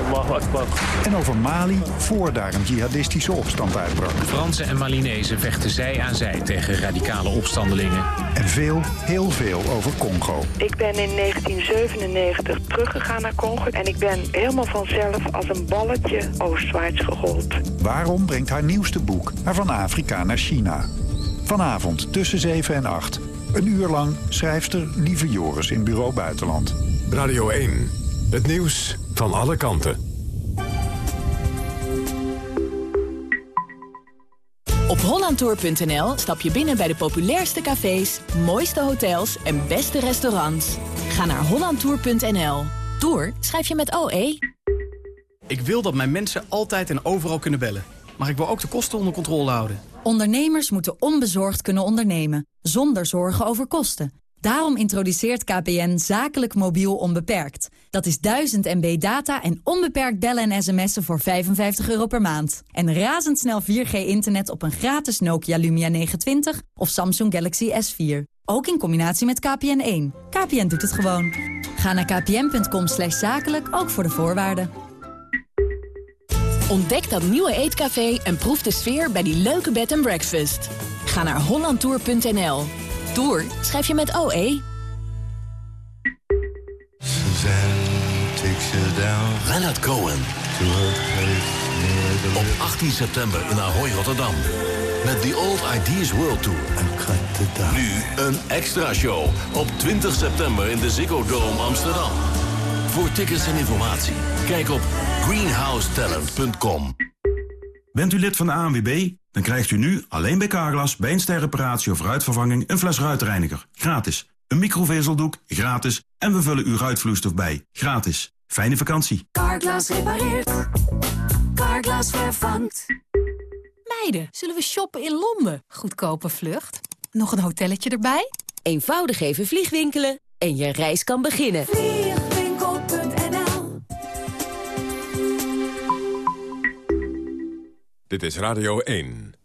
En over Mali voor daar een jihadistische opstand uitbrak. Fransen en Malinezen vechten zij aan zij tegen radicale opstandelingen. En veel, heel veel over Congo. Ik ben in 1997 teruggegaan naar Congo en ik ben helemaal vanzelf als een balletje oostwaarts gerold. Waarom brengt haar nieuwste boek haar van Afrika naar China? Vanavond tussen 7 en 8. Een uur lang schrijfster Lieve Joris in Bureau Buitenland. Radio 1. Het nieuws van alle kanten. Op hollandtour.nl stap je binnen bij de populairste cafés, mooiste hotels en beste restaurants. Ga naar hollandtour.nl. Tour schrijf je met OE. Ik wil dat mijn mensen altijd en overal kunnen bellen. Maar ik wil ook de kosten onder controle houden. Ondernemers moeten onbezorgd kunnen ondernemen, zonder zorgen over kosten. Daarom introduceert KPN zakelijk mobiel onbeperkt. Dat is 1000 MB data en onbeperkt bellen en sms'en voor 55 euro per maand. En razendsnel 4G-internet op een gratis Nokia Lumia 920 of Samsung Galaxy S4. Ook in combinatie met KPN1. KPN doet het gewoon. Ga naar kpn.com slash zakelijk, ook voor de voorwaarden. Ontdek dat nieuwe eetcafé en proef de sfeer bij die leuke bed and breakfast. Ga naar hollandtour.nl. Tour schrijf je met OE. Leonard Cohen. Op 18 september in Ahoy, Rotterdam. Met The Old Ideas World Tour. Nu een extra show op 20 september in de Ziggo Dome Amsterdam. Voor tickets en informatie, kijk op greenhousetalent.com. Bent u lid van de ANWB? Dan krijgt u nu alleen bij Carglass bij een sterreparatie of ruitvervanging een fles ruitreiniger. Gratis. Een microvezeldoek. Gratis. En we vullen uw ruitvloeistof bij. Gratis. Fijne vakantie. Carglass repareert. Carglass vervangt. Meiden, zullen we shoppen in Londen? Goedkope vlucht. Nog een hotelletje erbij? Eenvoudig even vliegwinkelen en je reis kan beginnen. Dit is Radio 1.